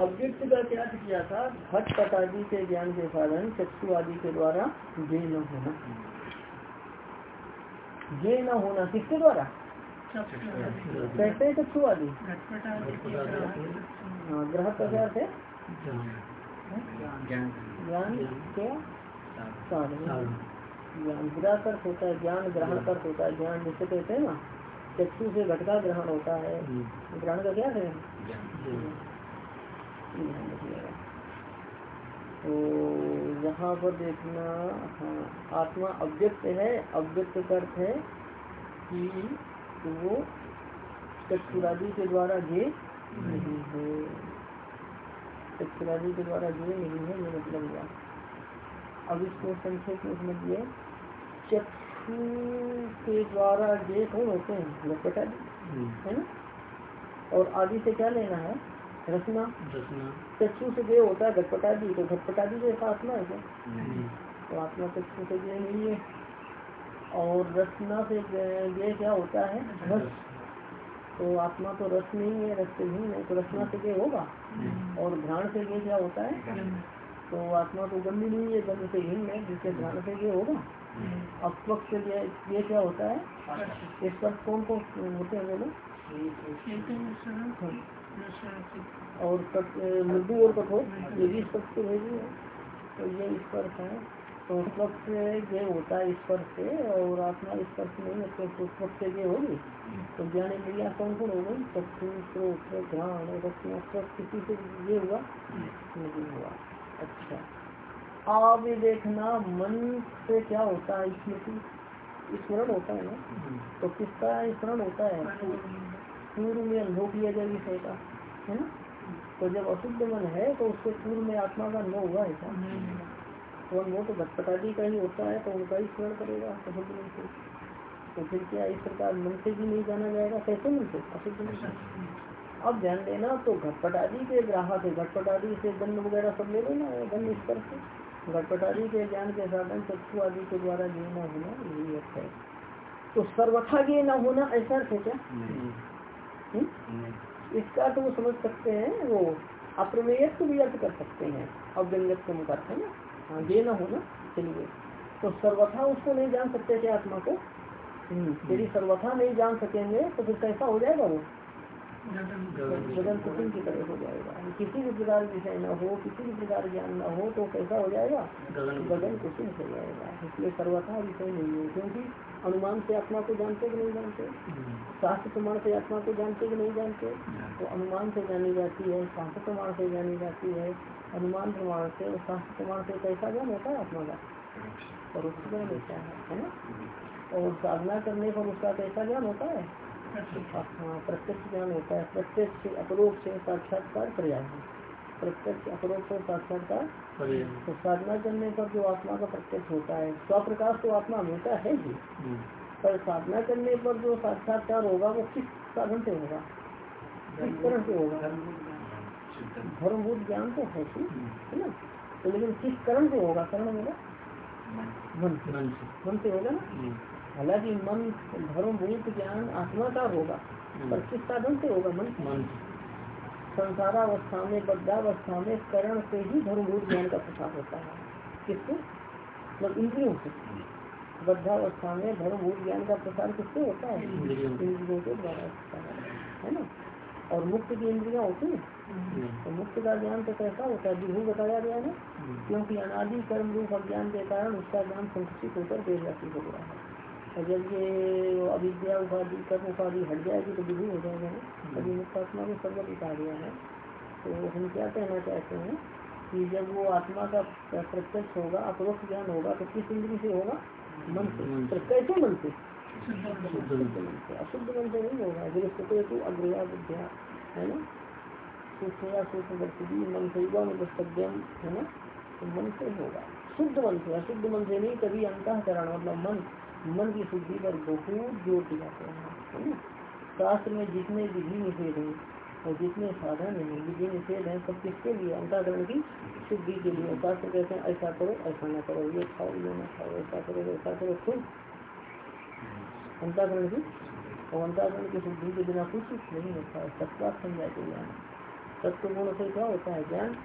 अव्यक्त का क्या किया था? घट पट आदि के ज्ञान के कारण चक्षु आदि के द्वारा जे न होना। जे न होना किसके द्वारा? कैसे चक्षु आदि हाँ ग्रह क्या है ज्ञान क्या ज्ञान होता है, ज्ञान ग्रहण अर्थ होता है। ज्ञान जिसे कहते हैं ना, चक्षु से घट का ग्रहण होता है। ग्रहण का क्या है? तो यहाँ पर देखना हाँ आत्मा अव्यक्त है अव्यक्त का अर्थ है कि वो चक्षुरादि के द्वारा जे नहीं है। चक्षुरादि के द्वारा जे नहीं है ये मतलब हुआ। अब इसको संक्षेप में समझिए। चक्षु के द्वारा जे कौन होते हैं? घटपटादी हम्म। है ना? और आदि से क्या लेना है? रचना। चक्षु से जे होता है घटपटादी तो घटपटादी जैसा आत्मा है तो आत्मा चक्षु से जे नहीं है। और रचना से जे क्या होता है? रस। तो आत्मा तो रस नहीं है रस से भी नहीं तो रचना से जे होगा। और घ्राण से जे क्या होता है? तो आत्मा तो गंदी नहीं है गंद से भिन्न है जिसके घ्राण से ये होगा। अब स्वच्छ से ये, ये क्या होता है? इस पर कौन कौन होते हैं बोलो? और मृदु और कठोर ये भी स्पर्श भेजी है तो ये स्पर्श है। तो स्वच्छ ये होता है स्पर्श से, और आत्मा स्पर्श नहीं है तो स्वच्छ से ये होगी। तो ज्ञान इंद्रिया कौन कौन हो गई? चक्षु घ्राण रचना स्वच्छ किसी से ये हुआ? नहीं हुआ। अच्छा। अब ये देखना, मन से क्या होता है, स्मृति? स्मरण होता है ना? तो किसका स्मरण होता है? पूर्व में अनुभव किया जाए विषय का है ना? तो जब अशुद्ध मन है तो उसके पूर्व में आत्मा का अनुभव हुआ है क्या तो अनुभव तो घटपटादी का ही होता है तो उनका ही स्मरण करेगा अशुद्ध मन से तो फिर क्या इस प्रकार मन से भी नहीं जाना जाएगा? कैसे मन से? अशुद्ध मन से। अब ध्यान देना तो घटपटादी के ग्राहक है। घटपटादी से गंध वगैरह सब ले लेना गंध स्तर से। घटपटादी के ज्ञान के साधन चक्षु आदि के द्वारा ये न होना, यही अर्थ है। तो सर्वथा ये न होना, ऐसा अर्थ है क्या? हम्म? इसका तो वो समझ सकते हैं वो अप्रमेय को भी अर्थ कर सकते हैं अव्यंगत का अर्थ है ना? हाँ ये हो ना? चलिए। तो सर्वथा उसको नहीं जान सकते क्या आत्मा को? हम्म, यदि सर्वथा नहीं जान सकेंगे तो फिर कैसा हो जाएगा वो? गगन कुसुम की तरह हो जाएगा किसी भी प्रकार विषय न हो किसी भी प्रकार ज्ञान न हो तो कैसा हो जाएगा? गगन कुसुम। हो जाएगा। इसलिए सर्वथा विषय नहीं है क्योंकि अनुमान से आत्मा को जानते कि नहीं जानते? शास्त्र प्रमाण से आत्मा को जानते कि नहीं जानते? तो अनुमान से जानी जाती है शास्त्र प्रमाण से जानी जाती है। अनुमान प्रमाण से और शास्त्र प्रमाण से कैसा ज्ञान होता है? आत्मा का और उसका ज्ञान होता है है ना? और साधना करने पर उसका कैसा ज्ञान होता है? हाँ प्रत्यक्ष ज्ञान होता है। प्रत्यक्ष अपरोक्ष साक्षात्कार पर्याय है प्रत्यक्ष अपरोक्ष साक्षात्कार तो साधना करने पर जो आत्मा का प्रत्यक्ष होता है स्वप्रकाश तो आत्मा होता है ही। पर साधना करने पर जो साक्षात्कार होगा वो किस साधन से होगा? किस तरह से होगा? धर्मभूत ज्ञान तो है ही है ना? तो लेकिन किस करण से होगा? करण होगा? मन से। मन से। होगा ना? हालाँकि मन धर्मभूत ज्ञान आत्मा का होगा पर किस साधन से होगा मन? मन संसारावस्था में बद्धावस्था में करण से ही धर्मभूत ज्ञान का प्रसार होता है। किससे? मतलब इंद्रियों से। बद्धावस्था में धर्मभूत ज्ञान का प्रसार किससे होता है? इंद्रियों के द्वारा होता है है ना? और मुक्त की इंद्रिया होती है। तो मुक्त का ज्ञान तो कैसा होता है? विभू बताया गया है क्योंकि अनादि कर्म रूप अज्ञान के कारण उसका ज्ञान संकुचित होकर देवजाति हो गया है। और जब ये अविद्या उपाधि कर्म उपाधि हट जाएगी तो विभू हो जाएगा ना। अभी मुक्तात्मा को सर्वत कहा गया है। तो हम क्या कहना चाहते हैं कि जब वो आत्मा का प्रत्यक्ष होगा अपरोक्ष ज्ञान होगा तो किस इंद्री से होगा? मन से। कैसे मन से? अशुद्ध मन से नहीं होगा। गृहस्थ तो अग्रया विद्या है ना? सूक्ष्म मन से युवा है ना? तो मन से होगा। शुद्ध मन से। अशुद्ध मन से नहीं कभी अंतःकरण मतलब मन मन की शुद्धि पर बहुत ज़ोर दिलाते है शास्त्र में जितने विधि निषेध हैं और जितने साधन हैं, विधि निषेध हैं, सब किसके लिए? अंतःकरण की शुद्धि के लिए। शास्त्र कहते हैं, ऐसा करो, ऐसा ना करो, ये खाओ, ये ना खाओ, ऐसा करो ऐसा करो, खुद। अंतःकरण की? और अंतःकरण की शुद्धि के बिना कुछ नहीं होता है। सत्वात समझा के ज्ञान। सत्व गुण से क्या होता है ज्ञान?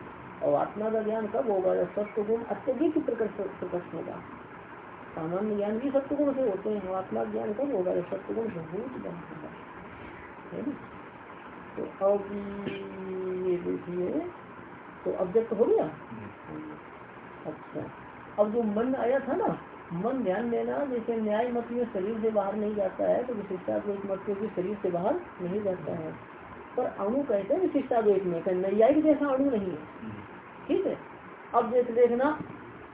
और आत्मा का ज्ञान कब होगा? जब सत्व गुण अत्यधिक प्रकट प्रकट होगा। सामान्य ज्ञान भी सत्य गुण से होते हैं, आत्मा ज्ञान कब होगा जब सत्य गुण से बहुत ज्ञान होगा। है तो अब ये देखिए तो अव्यक्त हो गया? अच्छा। अब जो मन आया था ना, मन ध्यान देना, जैसे न्याय मत में शरीर से बाहर नहीं जाता है तो विशिष्टा विशिष्टाद्वैत मत में शरीर से बाहर नहीं जाता है। पर अणु कहते हैं विशिष्टा विशिष्टाद्वैत में नैयायिक जैसा अणु नहीं है। ठीक है? अब जैसे देखना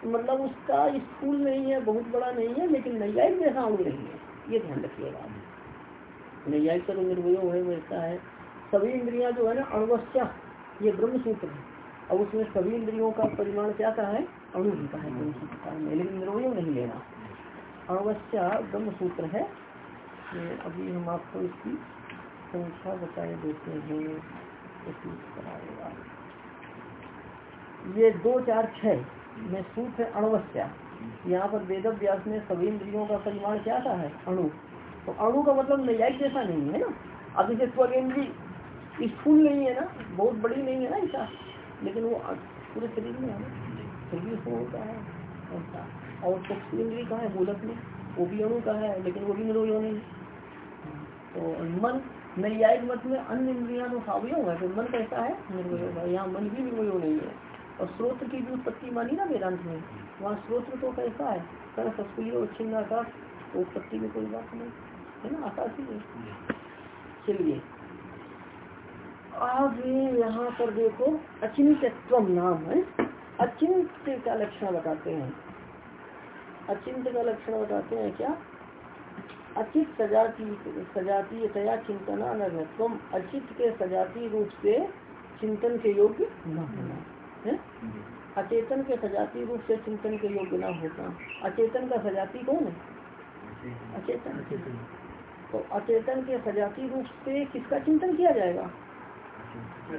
मतलब उसका स्कूल नहीं है, बहुत बड़ा नहीं है, लेकिन नैयायिक जैसा अणु नहीं है। ये ध्यान रखिएगा नैयायिक का तो निर्वय है वैसा है। सभी इंद्रिया जो है ना, अणुवश्या, ये ब्रह्म सूत्र है। और उसमें सभी इंद्रियों का परिमाण क्या कहा है? अणु भी का है लेकिन निर्वय नहीं लेना। अणुवश्या ब्रह्म सूत्र है अभी हम आपको इसकी संख्या बताए देते हैं। ये दो, चार, छह। में सूत्र है यहाँ पर वेद व्यास ने सभी इंद्रियों का परिमाण क्या था है? अणु। तो अणु का मतलब नैयायिक जैसा नहीं है ना? अब जैसे स्वगेंद्री स्थूल नहीं है ना? बहुत बड़ी नहीं है ना ऐसा लेकिन वो पूरे शरीर में है शरीर को होता है, ऐसा। और सूक्ष्मी कहा है? मूलक में। वो भी अणु का है, लेकिन वो भी निरोयो नहीं तो मन, नैयायिक मत में अन्य इंद्रिया तो सावय है तो मन कैसा है? निर्वय है यहाँ मन भी निर्वय नहीं है। और स्रोत की भी उत्पत्ति मानी ना वेदांत में। वहाँ स्रोत तो कैसा है? कर सस्कुली और छिन्न आकाश तो उत्पत्ति में कोई बात नहीं। है ना? आकाश ही चलिए। अब यहाँ पर देखो अचिंत्य नाम है। अचिंत का लक्षण बताते हैं। अचिंत्य का लक्षण बताते हैं क्या? अचित सजाती, सजातीय तया चिंतना न तुम अचित के सजाती रूप से चिंतन के योग्य न होना। है। अचेतन के सजाती रूप से चिंतन के योग्य न होता। अचेतन का सजाती कौन है? अचेतन। तो अचेतन के सजाती रूप से किसका चिंतन किया जाएगा?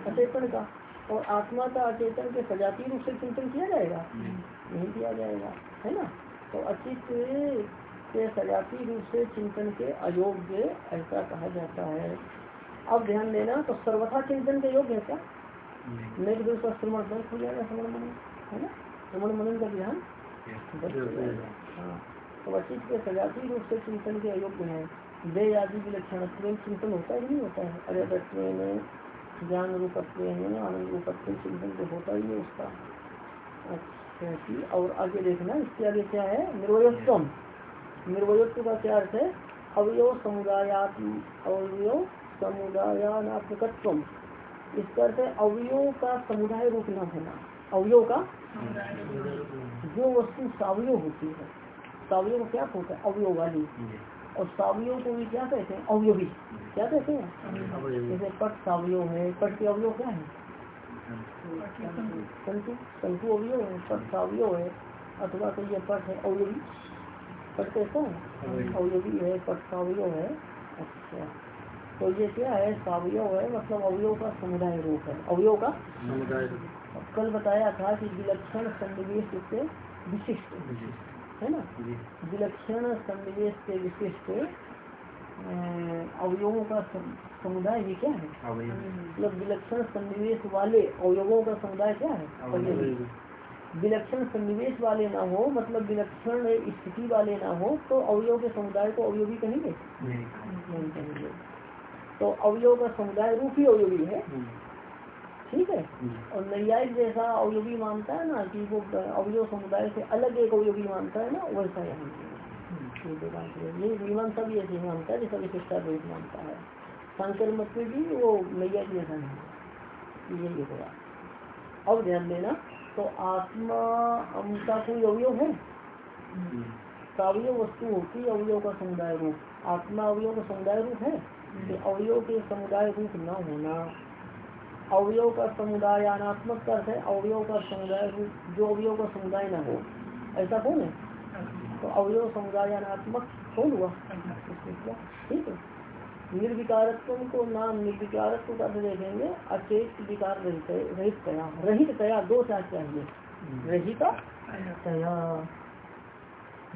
अचेतन का। और आत्मा का अचेतन के सजाती रूप से चिंतन किया जाएगा? नहीं किया जाएगा, है ना? तो अचित के सजाती रूप से चिंतन के अयोग्य ऐसा कहा जाता है। अब ध्यान देना तो सर्वथा चिंतन के योग्य है क्या? श्रवण हो जाएगा श्रवण मनन है ना? श्रवण मनन का ध्यान हाँ तो वचित के सजाती रूप से चिंतन के अयोग्य है। वे आदि के लक्षण चिंतन होता है नहीं होता है। में ज्ञान रूपत्व आनंद रूपत्व चिंतन तो होता ही है उसका। अच्छा जी, और आगे देखना, इसके आगे क्या है? निर्वयोत्व निर्वयोत्व का क्या अर्थ है? अवयव समुदायात्म, अवयव समुदायात्मकत्व इसका अर्थ है अवयव का समुदाय रूप न होना। अवयव का? जो वस्तु सावयव होती है। सावयव क्या होता है? अवयव वाली। और सावयव को भी क्या कहते हैं? अवयवी। क्या कहते हैं? जैसे पट सावयव है। पट के अवयव क्या है? संतु संतु अवयव है। पट सावयव है। अथवा तो ये पट है अवयवी। पट कैसा है? अवयवी है पट सावयव है। अच्छा। तो ये क्या है सावयव है मतलब अवयव का समुदाय रूप है। अवयव का? समुदाय कल बताया था कि विलक्षण सन्निवेश से विशिष्ट। है ना? विलक्षण सन्निवेश से विशिष्ट अवयवों का समुदाय ये क्या है? मतलब विलक्षण सन्निवेश वाले अवयवों का समुदाय क्या है? विलक्षण सन्निवेश वाले ना हो मतलब विलक्षण स्थिति वाले ना हो तो अवयव के समुदाय को अवयवी कहेंगे। नहीं कहेंगे। तो अवयव का समुदाय रूप अवयवी है। हम्म। ठीक है? हम्म। और नैयायिक जैसा अवयवी मानता है ना कि वो अवयव समुदाय से अलग एक अवयवी मानता है ना वैसा यहाँ हम्म। ये मीमांसा भी ऐसे मानता है जैसा विशिष्टा द्वैत मानता है। शंकर मत में भी वो नैयायिक जैसा नहीं यही होगा। अब ध्यान देना तो आत्मा का कोई अवयव है? अवयव वस्तु होती है अवयव का समुदाय रूप। आत्मा अवयव का समुदाय रूप है? अवयव के समुदाय रूप न होना, अवयव का समुदाय अनात्मक अर्थ है, अवयव का समुदाय जो अवयव का समुदाय न हो, ऐसा कौन है? तो अवयव समुदाय अनात्मक कौन हुआ? ठीक है। निर्विकारत्व को नाम निर्विकारत्व का देखेंगे, अचेत विकार रहित तया रहित तया, दो चार चाहिए रहित तया।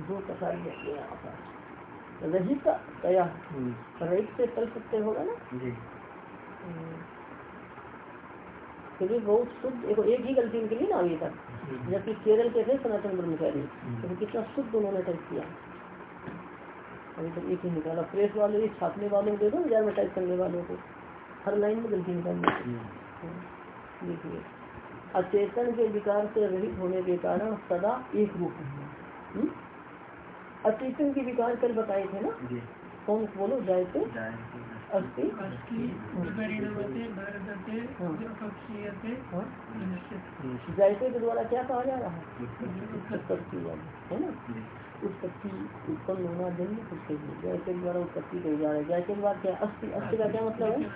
दो कसाई यहाँ पर। रहित तया। रहित से कल सकते होगा ना? फिर भी बहुत शुद्ध एक एक ही गलती उनके लिए ना अभी तक जबकि केरल के थे सनातन ब्रह्मचारी तो कितना शुद्ध उन्होंने टाइप किया। अभी तक एक ही निकाला। प्रेस वाले छापने वालों को टाइप करने वालों को। हर लाइन में गलती निकालनी देखिए। अचेतन के विकार से रहित होने के कारण सदा एक रूप है। अचेतन के विकार कल बताए थे ना? कौन बोलो? जायते अस्थि जायते के द्वारा क्या कहा जा रहा है? है ना? उत्पत्ति उत्पन्न होना जन्म उसके जैसे द्वारा उत्पत्ति कही जा रहा है। जैसे के बाद क्या? अस्थि अस्थि का क्या मतलब है?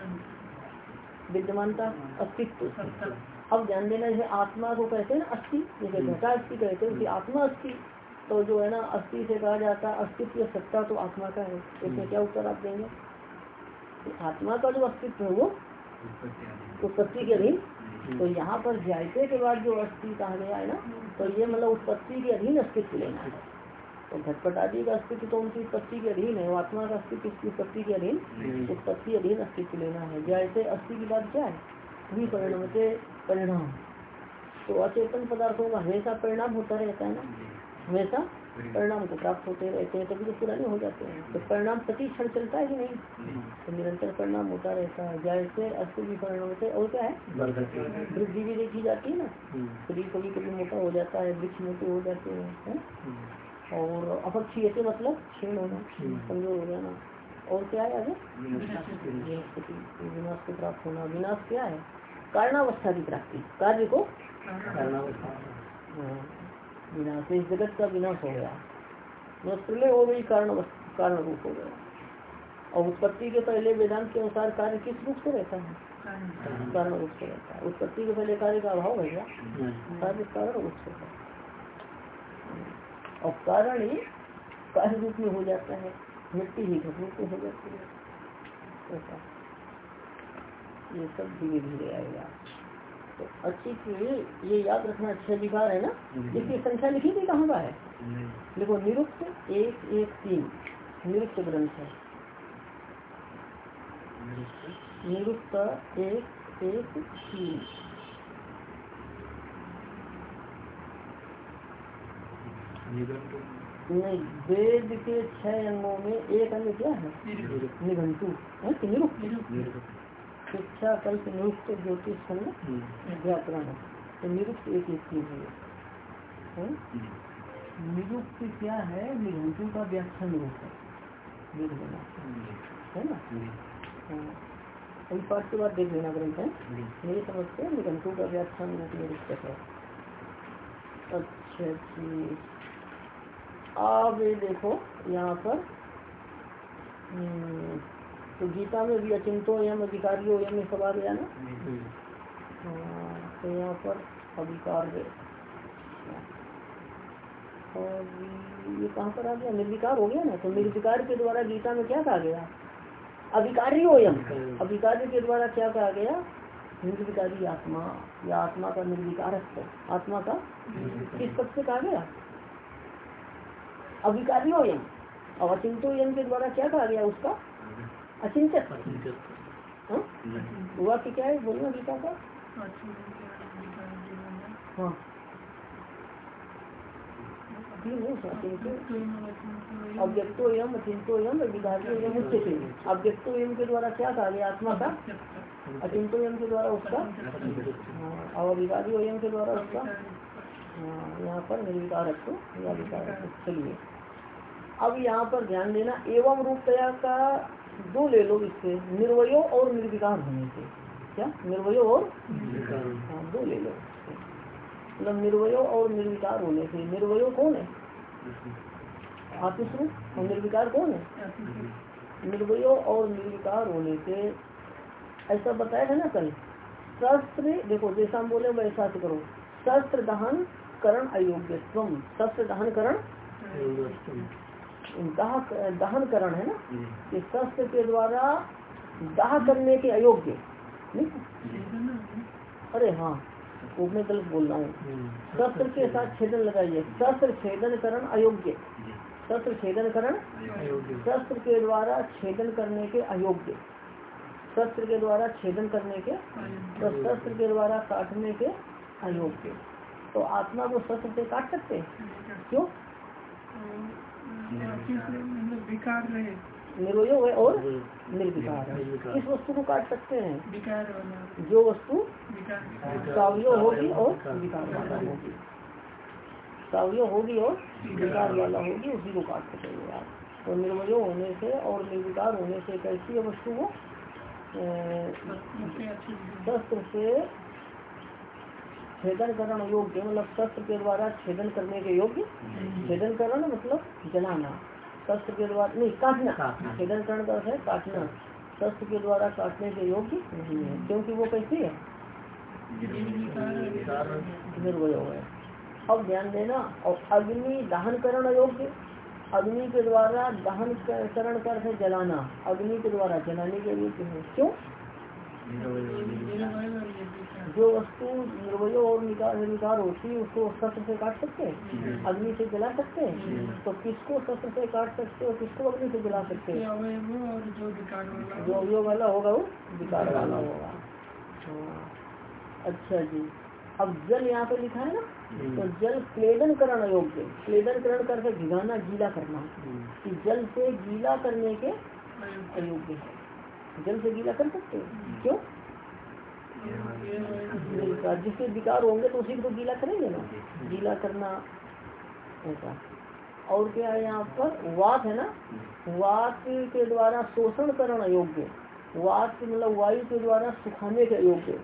विद्यमानता अस्तित्व। अब ध्यान देना जैसे आत्मा को कहते हैं ना अस्थि जैसे घटा अस्थि कहते हैं आत्मा अस्थि तो जो है ना अस्थि से कहा जाता है अस्तित्व सत्ता तो आत्मा का है। इसमें क्या उत्तर आप देंगे? आत्मा का जो अस्तित्व है वो उत्पत्ति के अधीन। तो यहाँ पर जायते के बाद जो अस्थि कहा गया है ना तो ये मतलब उत्पत्ति के अधीन अस्तित्व लेना है। तो घटपट आदि का अस्तित्व तो उनकी उत्पत्ति के अधीन है आत्मा का अस्तित्व इसकी उत्पत्ति के अधीन उत्पत्ति अधीन अस्तित्व लेना है। जैसे अस्थि की बात क्या है? भी परिणाम परिणाम। तो अचेतन पदार्थों का हमेशा परिणाम होता रहता है ना। हमेशा परिणाम को प्राप्त होते रहते हैं तभी तो पुराने हो जाते हैं। तो परिणाम प्रति क्षण चलता है कि नहीं तो निरंतर परिणाम होता रहता है। जैसे अस्थि भी परिणाम से और क्या है? वृद्धि भी देखी जाती है ना। शरीर कभी कभी मोटा हो जाता है वृक्ष मोटे हो जाते हैं और अपक्षी ऐसे मतलब क्षीण होना कमज़ोर हो जाना। और क्या है आगे? विनाश को प्राप्त। होना। विनाश क्या है? कारणावस्था की प्राप्ति। कार्य को? विनाश इस जगत का विनाश हो गया प्रलय हो गई कारण कारण रूप हो गया। और उत्पत्ति के पहले वेदांत के अनुसार कार्य किस रूप से रहता है? कारण रूप से रहता है। उत्पत्ति के पहले कार्य का अभाव है क्या? कार्य कारण रूप से और कारण ही कार्य रूप में हो जाता है। मिट्टी ही घट रूप में हो जाती है। ये सब धीरे धीरे आएगा। तो अच्छी ये याद रखना अच्छा विकार है ना? इसकी संख्या लिखी थी कहाँ का है? देखो निरुक्त एक एक तीन। निरुक्त ग्रंथ है। निरुक्त एक एक तीन। नहीं वेद के छह अंगों में एक अंग क्या है? निघंटू। निरुक्त। शिक्षा कल्प निरुक्त ज्योतिष खंड हम्म। व्याकरण तो निरुक्त एक चीज़ है निरुक्त क्या है? निघंटू का व्याख्यान रूप है। है ना? हाँ। अभी पाठ के बाद देख लेना ग्रंथ है। मेरे समझते हैं निघंटू का व्याख्यान रूप निरुक्त है। अच्छा जी। अब देखो यहाँ पर हम्म, तो गीता में भी अचिंतो यम अधिकारियों यम सब आ गया ना? हाँ, तो यहाँ पर अधिकार और ये कहाँ पर आ गया? निर्विकार हो गया ना? तो निर्विकार के द्वारा गीता में क्या कहा गया? अधिकारी हो यम अधिकारी के द्वारा क्या कहा गया? निर्विकारी आत्मा। या आत्मा का निर्विकार आत्मा का किस पद से कहा गया? अधिकारी हो यम और अचिंतो यम के द्वारा क्या कहा गया उसका? अचिंत हाँ? हुआ कि क्या है? बोलना गीता का। हाँ। अव्यक्तो अचिंतो विधारियो उच्चते अव्यक्तो के द्वारा क्या कहा गया? आत्मा का? अचिंतो के द्वारा उसका? हाँ, और यम के द्वारा उसका? हाँ, यहाँ पर निर्विकारत्व या चलिए। अब यहाँ पर ध्यान देना एवं रूपया का दो ले लो इससे। निर्वयो और निर्विकार होने से। क्या? निर्वयो और हाँ दो ले लो मतलब निर्वयो और निर्विकार होने से। निर्वयो कौन है? आत्मस्वरूप। और निर्विकार कौन है? निर्वयो और निर्विकार होने से। ऐसा बताया है ना कल। शस्त्र देखो जैसा हम बोले वैसा करो। शस्त्र दहन करण अयोग्य शस्त्र दहन करण दाह दहन करण है ना। कि शस्त्र के द्वारा दाह करने के अयोग्य। अरे हाँ वो मैं गलत बोल रहा हूँ। शस्त्र के साथ छेदन लगाइए। शस्त्र छेदन करण अयोग्य शस्त्र छेदन करण शस्त्र के द्वारा छेदन करने के अयोग्य। शस्त्र के द्वारा छेदन करने के तो शस्त्र के द्वारा काटने के अयोग्य। तो आत्मा को शस्त्र से काट सकते हैं? क्यों? विकार रहे निर्वयोग है और निर्विकार है। किस वस्तु को काट सकते हैं। विकार जो वस्तु सावय होगी और विकार। वाला होगी। सावय होगी और विकार वाला होगी उसी को काट सकेंगे आप। तो निर्वय होने से और निर्विकार होने से कैसी है वस्तु को शस्त्र से छेदन करण योग्य मतलब शस्त्र के द्वारा छेदन करने के योग्य? छेदन करण मतलब जलाना। शस्त्र के द्वारा नहीं काटना। छेदन करण का है काटना। शस्त्र के द्वारा काटने के योग्य? नहीं। है क्योंकि वो कैसी है? है। अब ध्यान देना और अग्नि दहन करण योग्य? अग्नि के द्वारा दहन करण कर जलाना। अग्नि के द्वारा जलाने के योग्य है क्यों? जो वस्तु निर्वय और निकार निकार होती है उसको शस्त्र से काट सकते हैं? अग्नि से जला सकते हैं? तो किसको शस्त्र से काट सकते हो किसको अग्नि से जला सकते हैं? जो विकार वाला अवयव वाला होगा वो विकार वाला होगा। हाँ। अच्छा जी। अब जल यहाँ पे लिखा है ना? तो जल क्लेदन करण अयोग्य। क्लेदन करण करके भिगाना गीला करना। कि जल से गीला करने के अयोग्य है। जल से गीला कर सकते हो? क्यों? जिसके विकार होंगे तो उसी को गीला करेंगे ना? गीला करना ऐसा। और क्या है यहाँ पर? वात है ना? वात के द्वारा शोषण करण अयोग्य वात मतलब वायु के द्वारा सुखाने के योग्य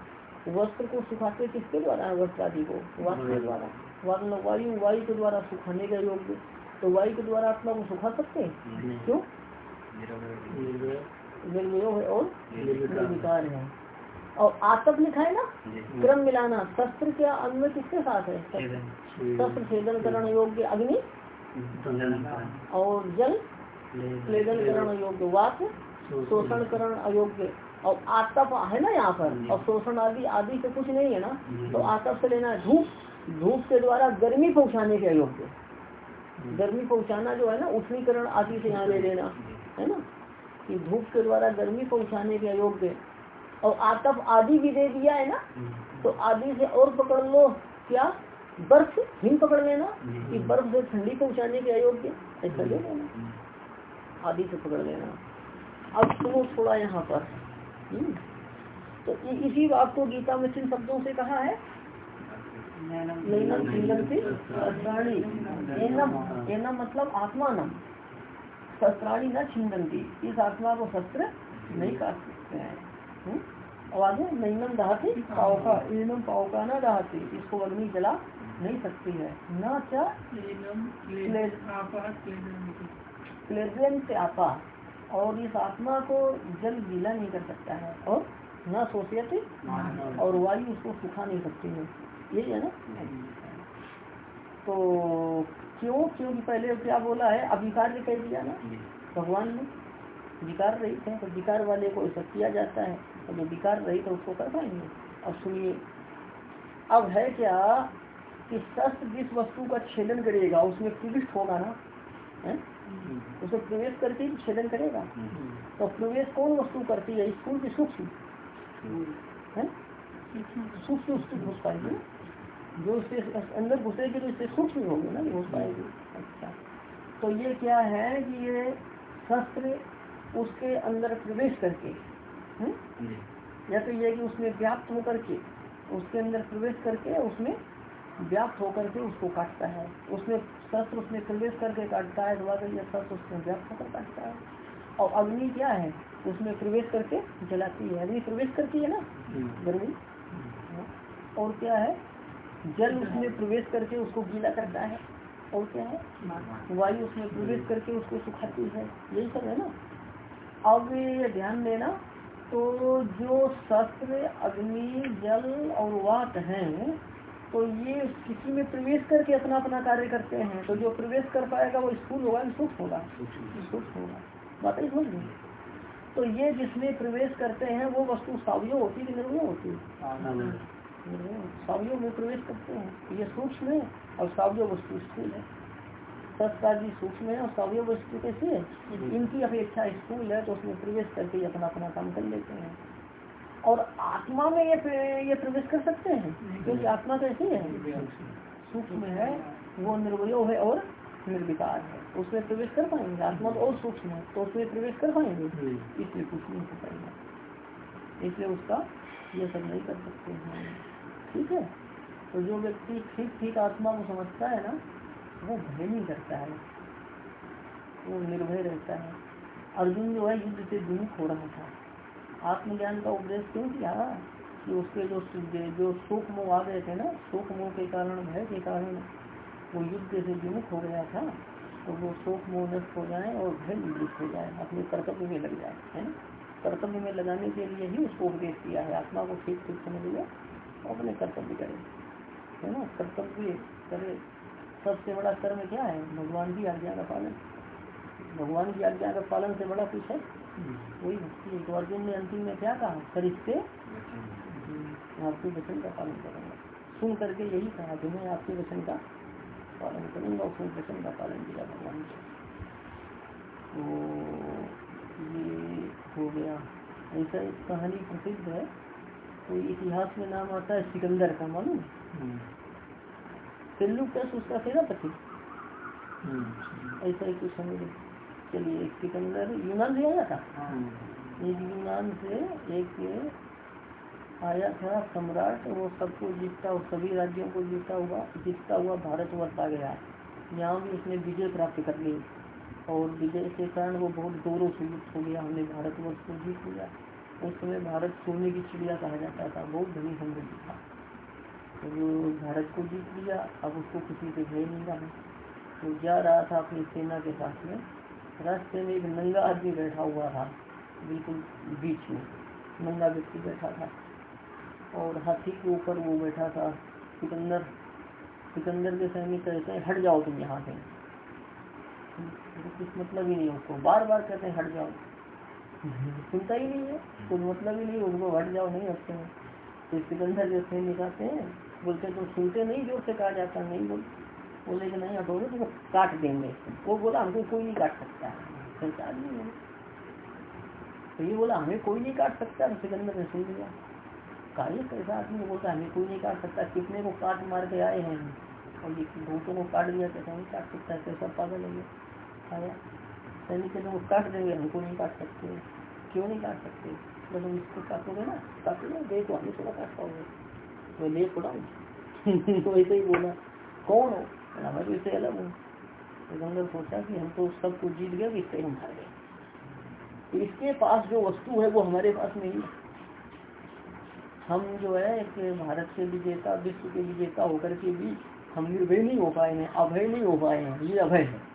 वस्त्र को सुखाते किसके द्वारा? है वस्त्र आदि को। वात के द्वारा। वात मतलब वायु। वायु के द्वारा सुखाने के योग्य तो वायु के द्वारा आत्मा को सुखा सकते हैं? क्यों? निर्वय है और निर्विकार है और आतप लिखा है ना? क्रम मिलाना। शस्त्र के अन्य किसके साथ है? शस्त्र। छेदन। करण योग्य अग्नि? और जल? छेदन करण योग्य वात? शोषण। करण अयोग्य। और आतप है ना यहाँ पर? और शोषण आदि आदि से कुछ नहीं है ना? तो आतप से लेना है धूप। धूप के द्वारा गर्मी पहुँचाने के अयोग्य। गर्मी पहुँचाना जो है ना उष्णीकरण आदि से यहाँ ले लेना। है ना? कि धूप के द्वारा गर्मी पहुँचाने के अयोग्य और आतप आदि भी दे दिया है ना? तो आदि से और पकड़ लो। क्या? बर्फ़? हिम पकड़ लेना कि बर्फ़ से ठंडी पहुँचाने के अयोग्य ऐसा ले लेना आदि से पकड़ लेना। अब सुनो थोड़ा यहाँ पर। हम्म। तो इसी बात को गीता में किन शब्दों से कहा है? मतलब आत्मानम। शस्त्राणी न छिंदन्ति इस आत्मा को शस्त्र नहीं काट सकते हैं? और आगे नैनम दहती पावका एनम पावका न दहती। इसको अग्नि जला नहीं सकती है। न क्या आपा से आपा। और इस आत्मा को जल गीला नहीं कर सकता है। और न सोचते और वायु उसको सुखा नहीं सकती है। यही है ना? तो क्यों? क्योंकि पहले क्या बोला है? अभिकार कह दिया ना। भगवान ने। विकार रहित है तो विकार वाले को ऐसा किया जाता है। और जो विकार रहित है उसको कर पाएँगे अब सुनिए। अब है क्या कि शस्त्र जिस वस्तु का छेदन करेगा उसमें प्रविष्ट होगा ना? है? उसे प्रवेश करके छेदन करेगा। तो प्रवेश कौन वस्तु करती है? स्थूल की सूक्ष्म। है? सूक्ष्म वस्तु घुस पाएगी ना? जो इससे अंदर घुसेगी तो इससे सूक्ष्म होगी ना घुस पाएगी। अच्छा। तो ये क्या है कि ये शस्त्र उसके अंदर प्रवेश करके हम्म? या तो ये कि उसमें व्याप्त होकर के उसके अंदर प्रवेश करके उसमें व्याप्त होकर के उसको काटता है। उसमें शस्त्र उसमें प्रवेश करके काटता है दबा कर यह शस्त्र उसमें व्याप्त होकर काटता है। और अग्नि क्या है उसमें प्रवेश करके जलाती है। अग्नि प्रवेश करती है ना? गर्मी। और क्या है जल उसमें प्रवेश करके उसको गीला करता है, और क्या है? वायु उसमें प्रवेश करके उसको सुखाती है, यही सब है ना? अब ये ध्यान देना तो जो शस्त्र, अग्नि, जल और वात हैं तो ये किसी में प्रवेश करके अपना अपना कार्य करते हैं तो जो प्रवेश कर पाएगा वो स्थूल होगा सूक्ष्म होगा? सूक्ष्म होगा। बात समझ गई? तो ये जिसमें प्रवेश करते हैं, वो वस्तु सावियो होती है निर्वय होती है? सावियों में प्रवेश करते हैं। ये सूक्ष्म है और सावियो वस्तु स्थूल है। सत्तादि सूक्ष्म है और सवय वस्तु कैसे है? इनकी अपेक्षा स्थूल है तो उसमें प्रवेश करके ये अपना अपना काम कर लेते हैं। और आत्मा में ये ये प्रवेश कर सकते हैं? क्योंकि आत्मा कैसी है? सूक्ष्म है वो निर्वय है और निर्विकार है। उसमें प्रवेश कर पाएँगे आत्मा तो और सूक्ष्म है तो उसमें प्रवेश कर पाएँगे। इसलिए कुछ नहीं हो पाएगा। इसलिए उसका ये सब नहीं कर सकते हैं। ठीक है? तो जो व्यक्ति ठीक ठीक आत्मा को समझता है ना, वो भय नहीं करता है। वो निर्भय रहता है। अर्जुन जो है, युद्ध से विमुख हो रहा था। आत्मज्ञान का उपदेश क्यों किया कि उसके जो जो शोक मोह आ गए थे ना शोक मोह के कारण, भय के कारण, वो युद्ध से विमुख हो गया था। तो वो शोक मोह नष्ट हो जाए और भय निवृत्त हो जाए, अपने कर्तव्य में लग जाए, है ना? कर्तव्य में लगाने के लिए ही उसको उपदेश किया है। आत्मा को ठीक ठीक समझ लिया और अपने कर्तव्य करे। है ना? कर्तव्य करे। सबसे बड़ा कर्म क्या है? भगवान की आज्ञा का पालन। भगवान की आज्ञा का पालन से बड़ा कुछ है। वही भक्ति है तो अर्जुन ने अंतिम में क्या कहा? फरिश्ते। आपके वचन का पालन करूँगा। सुन करके यही कहा कि मैं आपके वचन का पालन करूँगा उसने वचन का पालन किया भगवान तो ये हो गया। ऐसा एक कहानी प्रसिद्ध है। तो इतिहास में नाम आता है सिकंदर का मालूम सेल्यूकस उसका सेनापति। ऐसा ही कुछ समझ चलिए सिकंदर यूनान से आया था? एक यूनान से एक आया था सम्राट वो सबको जीतता और सभी राज्यों को जीतता हुआ जीतता हुआ भारत वर्ष आ गया। यहाँ भी उसने विजय प्राप्त कर ली। और विजय के कारण वो बहुत गौरव से युक्त हो गया। हमने भारतवर्ष को जीत लिया। उस समय भारत सोने की चिड़िया कहा जाता था, बहुत धनी समृद्धि था। तो जो भारत को जीत लिया, अब उसको किसी से भय नहीं रहा। तो जा रहा था अपनी सेना के साथ में। रास्ते में एक नंगा आदमी बैठा हुआ था, बिल्कुल बीच में। नंगा व्यक्ति बैठा था और हाथी के ऊपर वो बैठा था। सिकंदर सिकंदर के सैनिक कहते हैं, हट जाओ तुम यहाँ से। कुछ मतलब ही नहीं, उसको बार बार कहते हैं, हट जाओ। सुनता ही नहीं है, कुछ मतलब ही नहीं उनको हट जाओ, नहीं हटते हैं। तो सिकंदर जो सैनिक आते हैं, बोलते तो सुनते नहीं, ज़ोर से कहा जाता नहीं बोल। बोले कि नहीं हटोगे तो काट देंगे। वो बोला, हमको कोई नहीं काट सकता। संसार नहीं है। तो ये बोला, हमें कोई नहीं काट सकता। तो सिकंदर ने सुन लिया। कार्य कैसा आदमी बोलता, हमें कोई नहीं काट सकता। कितने को काट मार के आए हैं? और ये बहुतों को काट दिया कैसा नहीं काट सकता, कैसा पागल है आया तो वो काट देंगे, हमको नहीं काट सकते। क्यों नहीं काट सकते? जब हम इसको काटोगे ना, काटोगे देखो हमें थोड़ा काट पाओगे। तो ले पड़ा तो ऐसे ही बोला, कौन हो? मैं तो इससे अलग हूँ। तो सोचा कि हम तो सबको जीत गए इससे हम हार गए। तो इसके पास जो वस्तु है, वो हमारे पास नहीं है। हम जो है, एक भारत के विजेता, विश्व के विजेता होकर के भी हम निर्भय नहीं हो पाए हैं, अभय नहीं हो पाए हैं ये अभय है।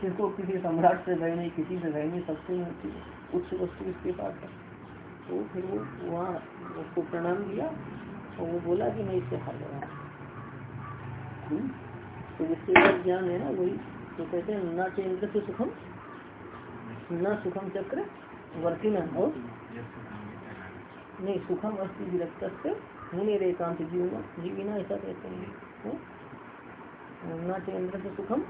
किसको किसी सम्राट से भय नहीं किसी से भय नहीं सबसे होती है उच्च वस्तु इसके पास है? तो फिर वो वहाँ उसको प्रणाम किया और वो बोला कि मैं इससे हार गया। हम्म? तो जिसके पास ज्ञान है ना वही तो कहते हैं न चेन्द्र से सुखम न सुखम चक्र वर्ती हो। नहीं सुखम अस्थि विरक्त से मुनि रेकांत जीवन जीविना ऐसा कहते हैं। न चेन्द्र से सुखम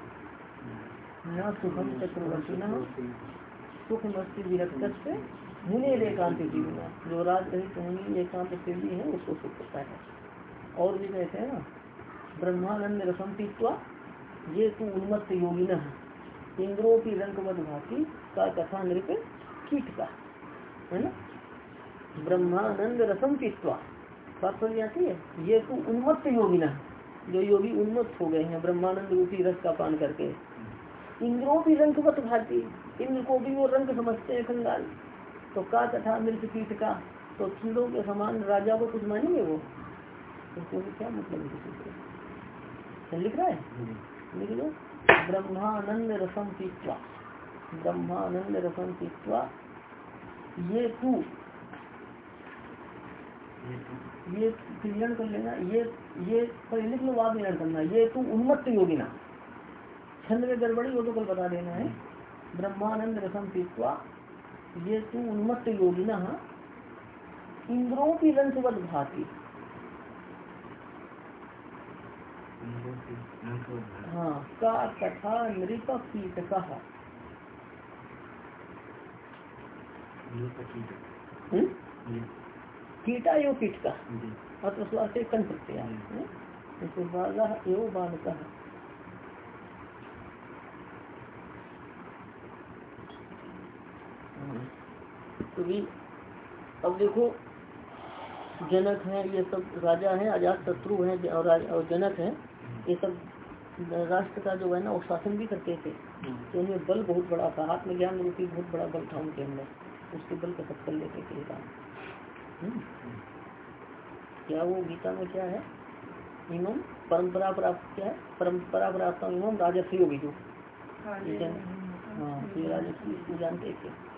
चक्रवर्ती न सुखम जीवना जो राज एकांत है, उसको सुख होता है। और भी कहते हैं ना, ब्रह्मानंद रसम पीतवा ये तू उन्मत्त योगी न इंद्रो की रंगवत भाती का कथा नृप कीट का, है ना? ब्रह्मानंद रसम पीतवा बात समझ आती है? ये तू उन्मत्त योगी न जो योगी उन्मत्त हो गए हैं, ब्रह्मानंद रूपी रस का पान करके। इंद्रो की रंगवत भाती इंद्र को भी वो रंग समझते हैं कंगाल तो का तथा मृत पीठ का तो कीड़ों के समान राजा को कुछ मानेंगे वो? तो क्या मतलब है लिख रहा है? लिख लो। ब्रह्मानंद रसम पीतवा ब्रह्मानंद रसम पीतवा ये तू। ये कर लेना। ये ये पर लिख लो बाद करना। ये तू उन्मत्त योगिना। छंद में गड़बड़ी हो तो कल बता देना है। ब्रह्मानंद रसम पीतवा ये तू उन्मत्त योगी न इंद्रों की रंसवत भाती। हाँ का तथा कीट कहा? कीटा यो कीट का अतस्वा से कन प्रत्यय है इसको बाला एवं बालक तो भी अब देखो जनक है ये सब राजा है अजात शत्रु है और, और जनक है ये सब राष्ट्र का जो है ना वो शासन भी करते थे। तो उनमें बल बहुत बड़ा था हाथ में ज्ञान रूपी बहुत बड़ा बल था उनके अंदर। उसके बल का सब कर लेते थे काम। हम्म। क्या वो गीता में क्या है? इमम परंपरा प्राप्त क्या है? परंपरा प्राप्त इमम राजस्वी होगी जो। हाँ राजस्वी जानते थे। तो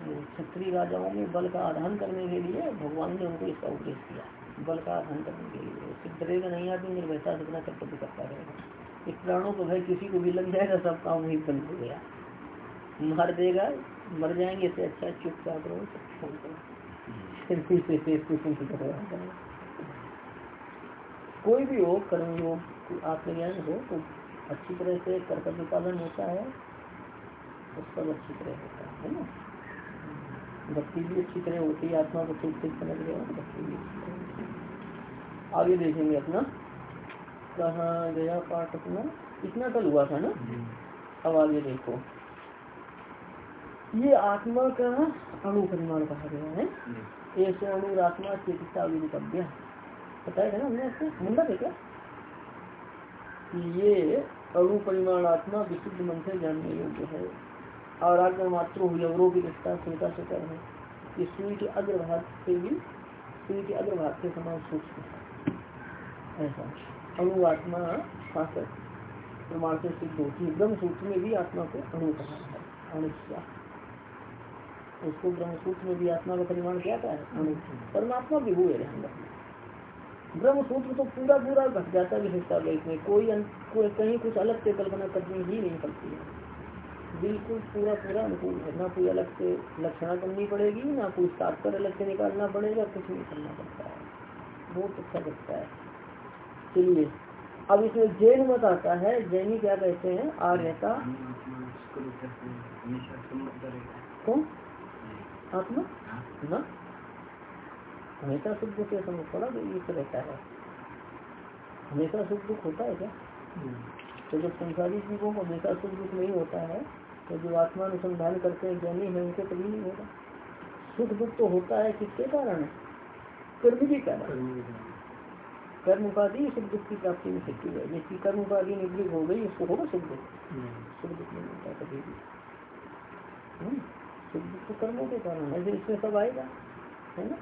क्षत्रिय राजाओं में बल का आधान करने के लिए भगवान ने उनको इसका उपदेश किया बल का आधान करने के लिए। सिद्ध रहेगा, नहीं आदमी निर्भयता से अपना कर्तव्य करता रहेगा। इस प्राणों को भाई किसी को भी लग जाएगा, सब काम ही बंद हो गया। मार देगा, मर जाएँगे, इससे अच्छा चुपचाप रहो फ़ोन करो कोई भी हो, कर्म योग आत्मज्ञान हो तो अच्छी तरह से कर्तव्य पालन होता है तो सब अच्छी तरह होता है ना? भक्ति भी अच्छी तरह होती है आत्मा को ठीक ठीक समझ रहे हो भक्ति भी आगे देखेंगे अपना। कहा गया पाठ अपना? इतना कल हुआ था ना? अब आगे देखो। ये आत्मा का अणु परिमाण कहा गया है। ऐसे अणु आत्मा चिकित्सा विकव्य बताया था ना हमने आपको? मुंडा थे क्या? ये अणु परिमाण आत्मा विशुद्ध मन से जानने योग्य है। और आगे मात्र हुई की रिश्ता सुनता से कर है। कि सुई के अग्रभाग से भी सुई के अग्रभाग के समान सूक्ष्म ऐसा। अणुआत्मा शासक प्रमाण से सिद्ध होती है ब्रह्म सूत्र में भी आत्मा को अणु कहा उसको ब्रह्म सूत्र में भी आत्मा का परिमाण क्या है। अणु परमात्मा भी हुए रहना ब्रह्म सूत्र तो पूरा पूरा घट जाता है इसमें कोई, कोई कहीं कुछ अलग से कल्पना करनी ही नहीं पड़ती है। बिल्कुल पूरा पूरा अनुकूल है। ना कोई अलग से लक्षणा करनी पड़ेगी ना कोई तात्पर्य अलग से निकालना पड़ेगा कुछ नहीं करना पड़ता है। बहुत अच्छा लगता है। चलिए अब इसमें जैन मत आता है। जैनी क्या कहते हैं? आर्यता। कौन? आत्मा ना? हमेशा सुख दुख के समझ पड़ा तो ये रहता है। हमेशा सुख दुख होता है क्या? तो जब संसारी जीवों को हमेशा सुख दुख नहीं होता है तो जो आत्मा अनुसंधान करते हैं ज्ञानी है उनको कभी नहीं होगा सुख दुख तो होता है किसके कारण कर्म के कारण। कर्म उपाधि सुख दुख की प्राप्ति में सकती है। जिसकी कर्म उपाधि निवृत्त हो गई उसको होगा सुख दुख। सुख दुख नहीं होता कभी भी। हम्म, सुख दुख तो कर्मों के कारण है इसमें सब आएगा है ना?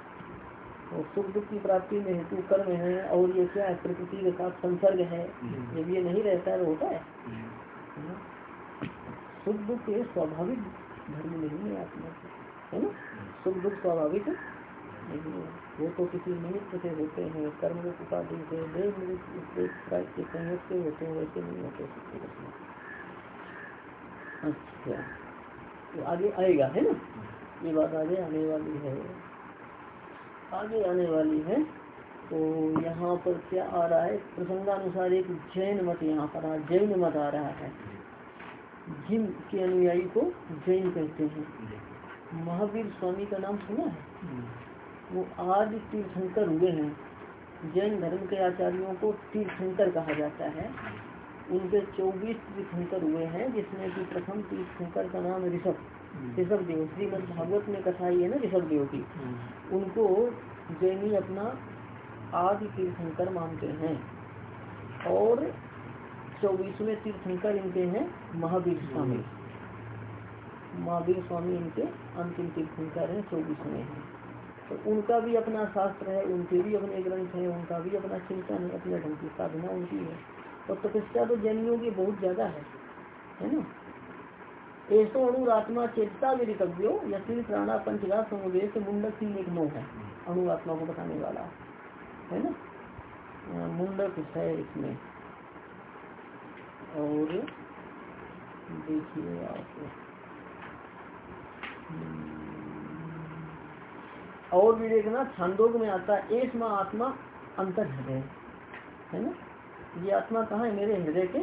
और सुख दुख की प्राप्ति में हेतु कर्म है और ये क्या है? प्रकृति के साथ संसर्ग है। जब ये नहीं रहता है तो होता है। सुख दुख के स्वाभाविक धर्म नहीं है आत्मा है ना? सुख दुख स्वाभाविक नहीं है। वो तो किसी निमित्त से होते हैं, कर्म उपाधि से देव के संयोग से होते हैं, वैसे नहीं होते अच्छा तो आगे आएगा, है ना? ये बात आगे आने वाली है। आगे आने वाली है तो यहाँ पर क्या आ रहा है? प्रसंगानुसार एक जैन मत यहाँ पर जैन मत आ रहा है। जिन के अनुयायी को जैन कहते हैं। महावीर स्वामी का नाम सुना है? वो आदि तीर्थंकर हुए हैं। जैन धर्म के आचार्यों को तीर्थंकर कहा जाता है। उनके चौबीस तीर्थंकर हुए हैं जिसमें कि प्रथम तीर्थंकर का नाम ऋषभ। ऋषभ देव श्रीमद भागवत में कथा ही है ना ऋषभ देव की। उनको जैनी अपना आदि तीर्थंकर मानते हैं। और चौबीसवें तीर्थंकर इनके हैं महावीर स्वामी। महावीर स्वामी इनके अंतिम तीर्थंकर हैं चौबीसवें हैं। तो उनका भी अपना शास्त्र है उनके भी अपने ग्रंथ हैं उनका भी अपना चिंतन है अपने ढंग की साधना उनकी है। और तपस्या तो जैनियों की बहुत ज़्यादा है है ना? ऐसो अणुरात्मा चेतता विरितव्यो यशवी प्राणा पंचगा समुदेश मुंडक ही एक मोह है अणुरात्मा को बताने वाला। है ना? मुंडक है इसमें। और देखिए आप। और भी देखना, छंदोग में आता है, एक माँ आत्मा अंतर हृदय है ना? ये आत्मा कहाँ है? मेरे हृदय के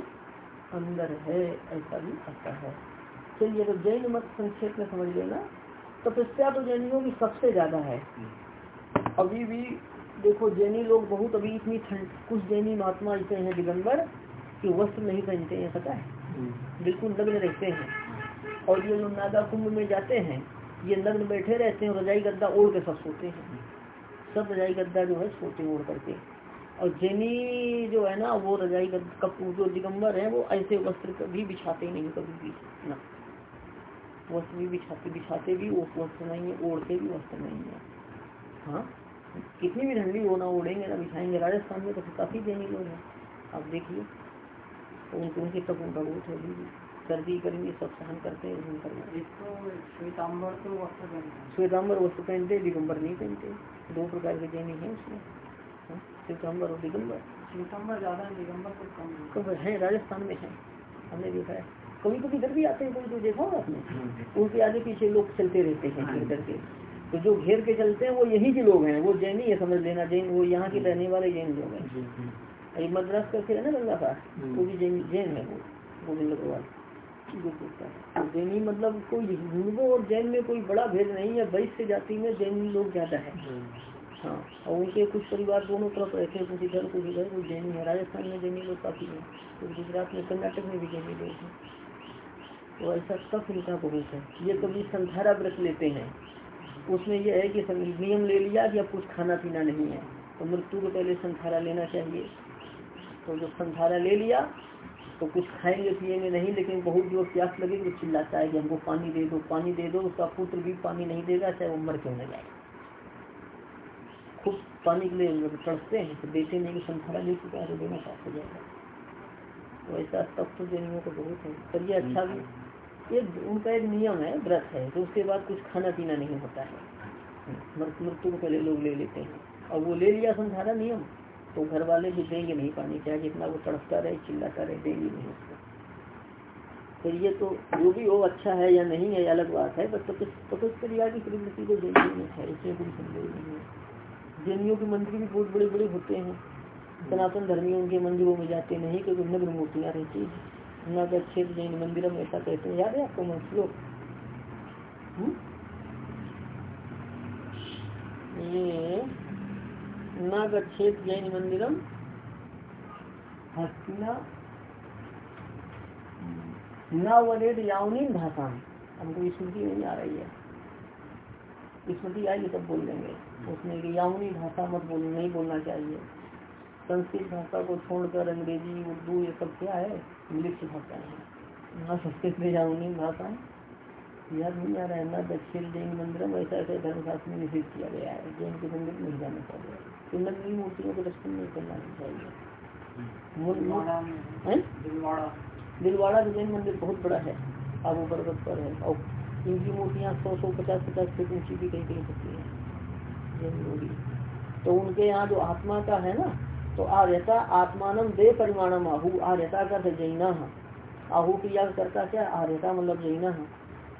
अंदर है, ऐसा भी आता है। चलिए तो जैन मत संक्षेप में समझ लेना। तपस्या तो जैनियों की सबसे ज़्यादा है। अभी भी देखो, जैनी लोग बहुत अभी इतनी ठंड, कुछ जैनी महात्मा ऐसे हैं दिगंबर कि वस्त्र नहीं पहनते हैं पता है? बिल्कुल नग्न रहते हैं। और ये जो नागा कुंभ में जाते हैं ये नग्न बैठे रहते हैं और रजाई गद्दा ओढ़ के सब सोते हैं। सब रजाई गद्दा जो है सोते ओढ़ करके। और जैनी जो है ना वो रजाई गद्दा जो दिगंबर है वो ऐसे वस्त्र भी बिछाते नहीं कभी भी ना। वस्त्र भी बिछाते बिछाते भी वो वस्त्र नहीं है ओढ़ते भी वस्त्र नहीं है। हाँ? कितनी भी ठंडी हो ना ओढ़ेंगे ना बिछाएँगे। राजस्थान में तो काफ़ी जैनी लोग हैं। आप देखिए। उनके उनके उनका बहुत है। सर्दी गर्मी सब सहन करते हैं उन करना। श्वेताम्बर तो वस्त्र पहनते श्वेताम्बर वस्त्र पहनते दिगंबर नहीं पहनते। दो प्रकार के जैनी है उसमें। हाँ, श्वेताम्बर और दिगंबर। श्वेताम्बर ज़्यादा है दिगंबर तो कम है तो है राजस्थान में है। हमने देखा है। कभी कभी इधर भी आते हैं कोई तो देखा होगा आपने? उनके आगे पीछे लोग चलते रहते हैं इधर के। तो जो घेर के चलते हैं वो यही के लोग हैं। वो जैनी है समझ लेना जैन वो यहाँ के रहने वाले जैन लोग हैं। ये मद्रास करके है ना गंगा का वो भी जैन जैन है। वो गोविंद अग्रवाल तो जैनी मतलब कोई हिंदुओं और जैन में कोई बड़ा भेद नहीं है। वैश्य जाति में जैनी लोग ज़्यादा है। हाँ और उनके कुछ परिवार दोनों तरफ़ रहते हैं। कुछ इधर कुछ इधर कुछ जैनी है राजस्थान में जैनी लोग काफ़ी है। कुछ गुजरात में कर्नाटक में भी जैनी लोग हैं। तो ऐसा सब इनका बहुत है। ये कभी संधारा व्रत लेते हैं। उसमें यह है कि नियम ले लिया कि अब कुछ खाना पीना नहीं है। तो मृत्यु को पहले संधारा लेना चाहिए। तो जब संधारा ले लिया तो कुछ खाएँगे, पिएँगे नहीं, लेकिन बहुत जो प्यास लगे तो चिल्लाता है कि हमको पानी दे दो, पानी दे दो, उसका पुत्र भी पानी नहीं देगा, चाहे वो मर क्यों न जाए। खुद पानी के लिए तड़पते हैं तो देते नहीं कि संथारा ले चुका है तो देना साफ़ हो जाएगा। तो ऐसा तब तो जैनियों को बहुत है। पर यह अच्छा भी एक उनका एक नियम है, व्रत है तो उसके बाद कुछ खाना पीना नहीं होता है। मृत्यु को पहले लोग ले लेते हैं। और वो ले लिया संसारा नियम। तो घर वाले भी देंगे नहीं पानी चाहे जितना वो तड़पता रहे, चिल्लाता रहे, देंगे नहीं उसको। तो ये तो जो भी हो अच्छा है या नहीं है अलग बात है पर तपस्या की प्रवृत्ति को जैनियों में है इसमें कोई संदेह नहीं है। जैनियों के मंदिर भी बहुत बड़े बड़े होते हैं। सनातन धर्मियों उनके मंदिरों में जाते नहीं, क्योंकि नग्न मूर्तियाँ रहती है। नगर क्षेत्र जैन मंदिर में ऐसा कहते हैं। याद है आपको मन श्लोक? ये न गच्छेत जैन मंदिरम हस्तिना न वरेद यावनी भाषा। हमको स्मृति नहीं आ रही है। स्मृति आएगी तब बोल देंगे। उसमें यावनी भाषा मत बोल नहीं बोलना चाहिए। संस्कृत भाषा को छोड़कर अंग्रेज़ी उर्दू ये सब क्या है? इंग्लिश भाषा है। न संस्कृत में जाऊँगी भाषा याद नहीं आ रहा दक्षिण जैन मंदिर ऐसा ऐसा धर्मशास्त्र में निषेध किया गया है। जैन के मंदिर नहीं जाना चाहिए। तो नकली मूर्तियों को दर्शन नहीं करना चाहिए। दिलवाड़ा का जैन मंदिर बहुत बड़ा है। आबू पर्वत पर है। और इनकी मूर्तियाँ सौ सौ पचास पचास फीट ऊँची भी कहीं कहीं होती है। जैन लोग तो उनके यहाँ जो आत्मा का है ना तो आर्यता आत्मान दे परिमाणम आहु। आर्यता का जैना। आहु की याद करता क्या? आर्यता मतलब जैना।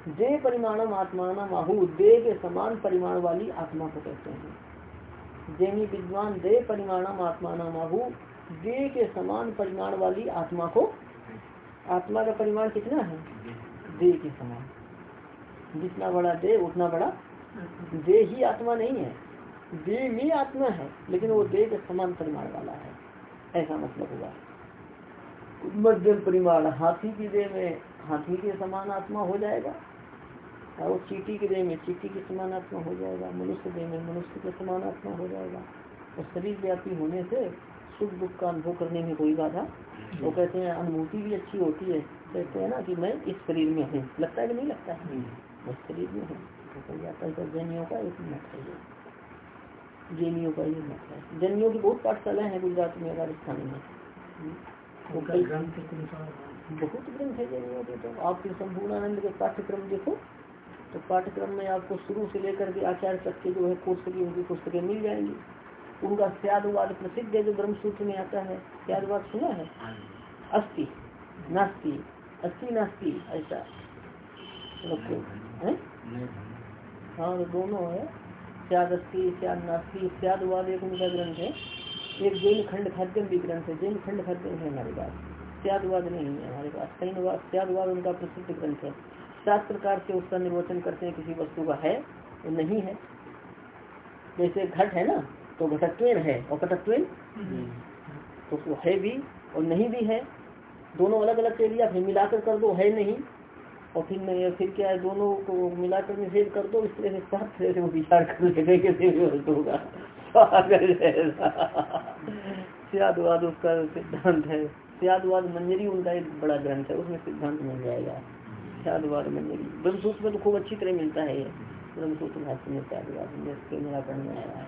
दे परिमाणम आत्मान आहु दे के समान परिमाण वाली आत्मा को कहते हैं। जैनी विद्वान दे परिमाणम आत्मान आहु दे के समान परिमाण वाली आत्मा को आत्मा का परिमाण कितना है? दे के समान। जितना बड़ा दे उतना बड़ा दे ही आत्मा नहीं है। दे में आत्मा है, लेकिन वो दे के समान परिमाण वाला है। ऐसा मतलब हुआ। मध्यम परिमाण, हाथी की देह में हाथी के समान आत्मा हो जाएगा। और चीटी के देह में चीटी के समान आत्मा हो जाएगा मनुष्य देह में मनुष्य के समान आत्मा हो जाएगा। और शरीर व्यापी होने से सुख दुख का अनुभव करने में कोई बाधा वो कहते हैं अनुभूति भी अच्छी होती है। कहते हैं ना कि मैं इस शरीर में हूँ। लगता है कि नहीं लगता? है उस शरीर में हूँ। तो कह जाता है जैनियों का एक मत है जैनियों का ये मत है। जैनियों की बहुत पाठशाला हैं गुजरात में राजस्थान में। वो कई बहुत ग्रंथ है जैनियों के। तो आपके संपूर्णानंद के पाठ्यक्रम देखो। तो पाठ्यक्रम में आपको शुरू से लेकर के आचार्य तक के जो है कोर्स की उनकी पुस्तकें मिल जाएँगी। उनका स्यादवाद प्रसिद्ध है जो ब्रह्म सूत्र में आता है। स्यादवाद सुना है? अस्थि नास्ती अस्थि नास्ती ऐसा। हाँ? तो दोनों है। स्याद अस्थि स्याद नास्ती स्यादवाद एक उनका ग्रंथ है। एक जैन खंड खाद्यम भी ग्रंथ है। जैन खंड खाद्यम है हमारे पास। त्यागवाद नहीं है हमारे पास। कई त्यागवाद उनका प्रसिद्ध ग्रंथ है। सात प्रकार से उसका निर्वचन करते हैं किसी वस्तु का है और नहीं है। जैसे घट है ना तो घटत्वेन है और कटत्वेन तो वो है भी और नहीं भी है। दोनों अलग अलग कह दिया फिर मिलाकर कर दो है नहीं। और फिर नहीं फिर क्या है दोनों को मिलाकर निषेध कर दो इस तरह से सात तरह से वो विचार कर लेंगे कैसे होगा सियादवाद उसका सिद्धांत है। सियादवाद मंजरी उनका एक बड़ा ग्रंथ है उसमें सिद्धांत मिल जाएगा। सियादवाद मंजरी ब्रह्मसूत्र में तो खूब अच्छी तरह मिलता है ये। ब्रह्मसूत्र भाष्य में सियादवाद में निराकरण में आया है।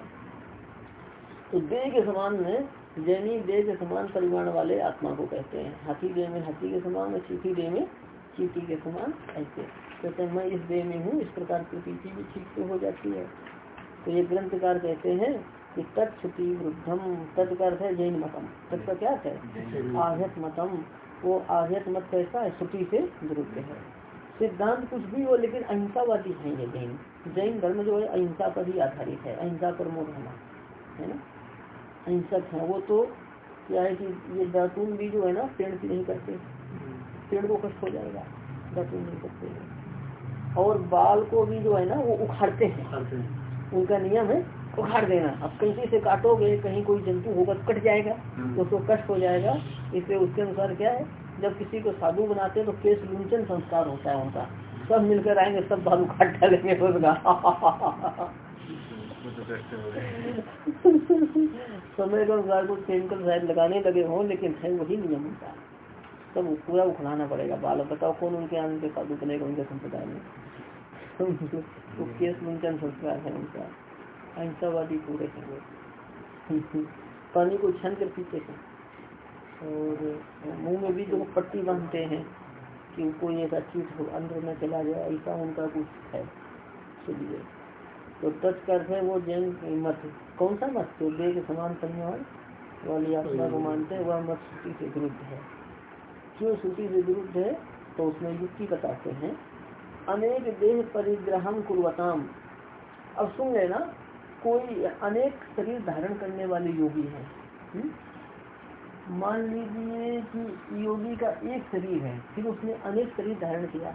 तो देह के समान में जैनी देह के समान परिमाण वाले आत्मा को कहते हैं। हाथी देह में हाथी के समान और चीटी देह में चीटी के समान ऐसे। कहते हैं मैं इस देह में हूँ इस प्रकार की चीटी भी ठीक से हो जाती है। तो ये ग्रंथकार कहते हैं कि तत्छुति वृद्धम तत् का अर्थ है जैन मतम तत् का क्या है? आह्यत मतम वो आहत मत कैसा है? श्रुति से विरुद्ध है। सिद्धांत कुछ भी हो लेकिन अहिंसावादी है ये जैन। जैन धर्म जो है अहिंसा पर ही आधारित है। अहिंसा पर मोह है ना? अहिंसक है वो तो क्या है कि ये दातून भी जो है ना पेड़ की नहीं करते। पेड़ को कष्ट हो जाएगा दातून नहीं करते। और बाल को भी जो है ना वो उखाड़ते हैं। उनका नियम है उखाड़ देना। अब कहीं से काटोगे कहीं कोई जंतु होगा तो कट जाएगा। तो उसको कष्ट हो जाएगा। इसलिए उसके अनुसार क्या है? जब किसी को साधु बनाते हैं तो केस लुंचन संस्कार होता है उनका। सब मिलकर आएँगे, सब बाल उखाड़ डालेंगे उसका। समय के अनुसार कुछ केमिकल शायद लगाने लगे हों, लेकिन है वही नियम होता है। सब पूरा उखड़ाना पड़ेगा। बाल, बताओ कौन उनके आनंद के साधु बनेगा उनके संप्रदाय में? तो केस लुंचन संस्कार है उनका। अहिंसावादी पूरे हैं पानी को छन कर पीते हैं। और मुँह में भी जो पट्टी बांधते हैं कि कोई ऐसा चीज़ अंदर में चला जाए, ऐसा उनका कुछ है। चलिए। तो तत्कर्थ है वो जैन मत, कौन सा मत? जो देह समान संज्ञान वाली आत्मा को मानते हैं, वह मत श्रुति से विरुद्ध है। क्यों श्रुति से विरुद्ध है? तो उसमें युक्ति बताते हैं। अनेक देह परिग्रहम कुर्वताम। अब सुन लेना, कोई अनेक शरीर धारण करने वाले योगी है हम्म? मान लीजिए कि योगी का एक शरीर है फिर उसने अनेक शरीर धारण किया।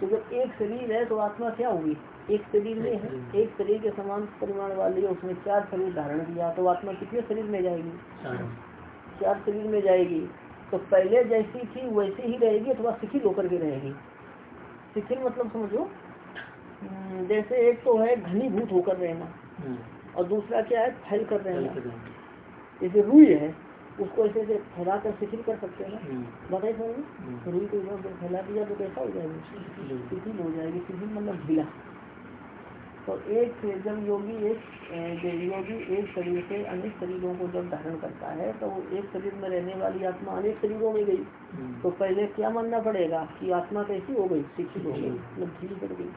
तो जब एक शरीर है तो आत्मा क्या होगी? एक शरीर में है। एक शरीर के समान परिमाण वाली उसने चार शरीर धारण किया तो आत्मा कितने शरीर में जाएगी? चार। शरीर में जाएगी। तो पहले जैसी थी वैसे ही रहेगी अथवा शिथिल होकर के रहेगी। शिथिल मतलब समझो हम्म, जैसे एक तो है घनीभूत होकर रहना हम्म। और दूसरा क्या है? फैल कर रहना। जैसे रुई है उसको ऐसे ऐसे फैला कर शिथिल कर सकते हैं हम्म। बताइए समझ रुई को फैला दिया तो कैसा हो जाएगा? शिथिल हो जाएगी शिथिल मतलब ढीला। तो एक जब योगी एक योगी एक शरीर से अनेक शरीरों को जब धारण करता है तो एक शरीर में रहने वाली आत्मा अनेक शरीरों में गई। हम्म। तो पहले क्या मानना पड़ेगा कि आत्मा कैसी हो गई? शिक्षित हो गई मतलब ढील कर गई।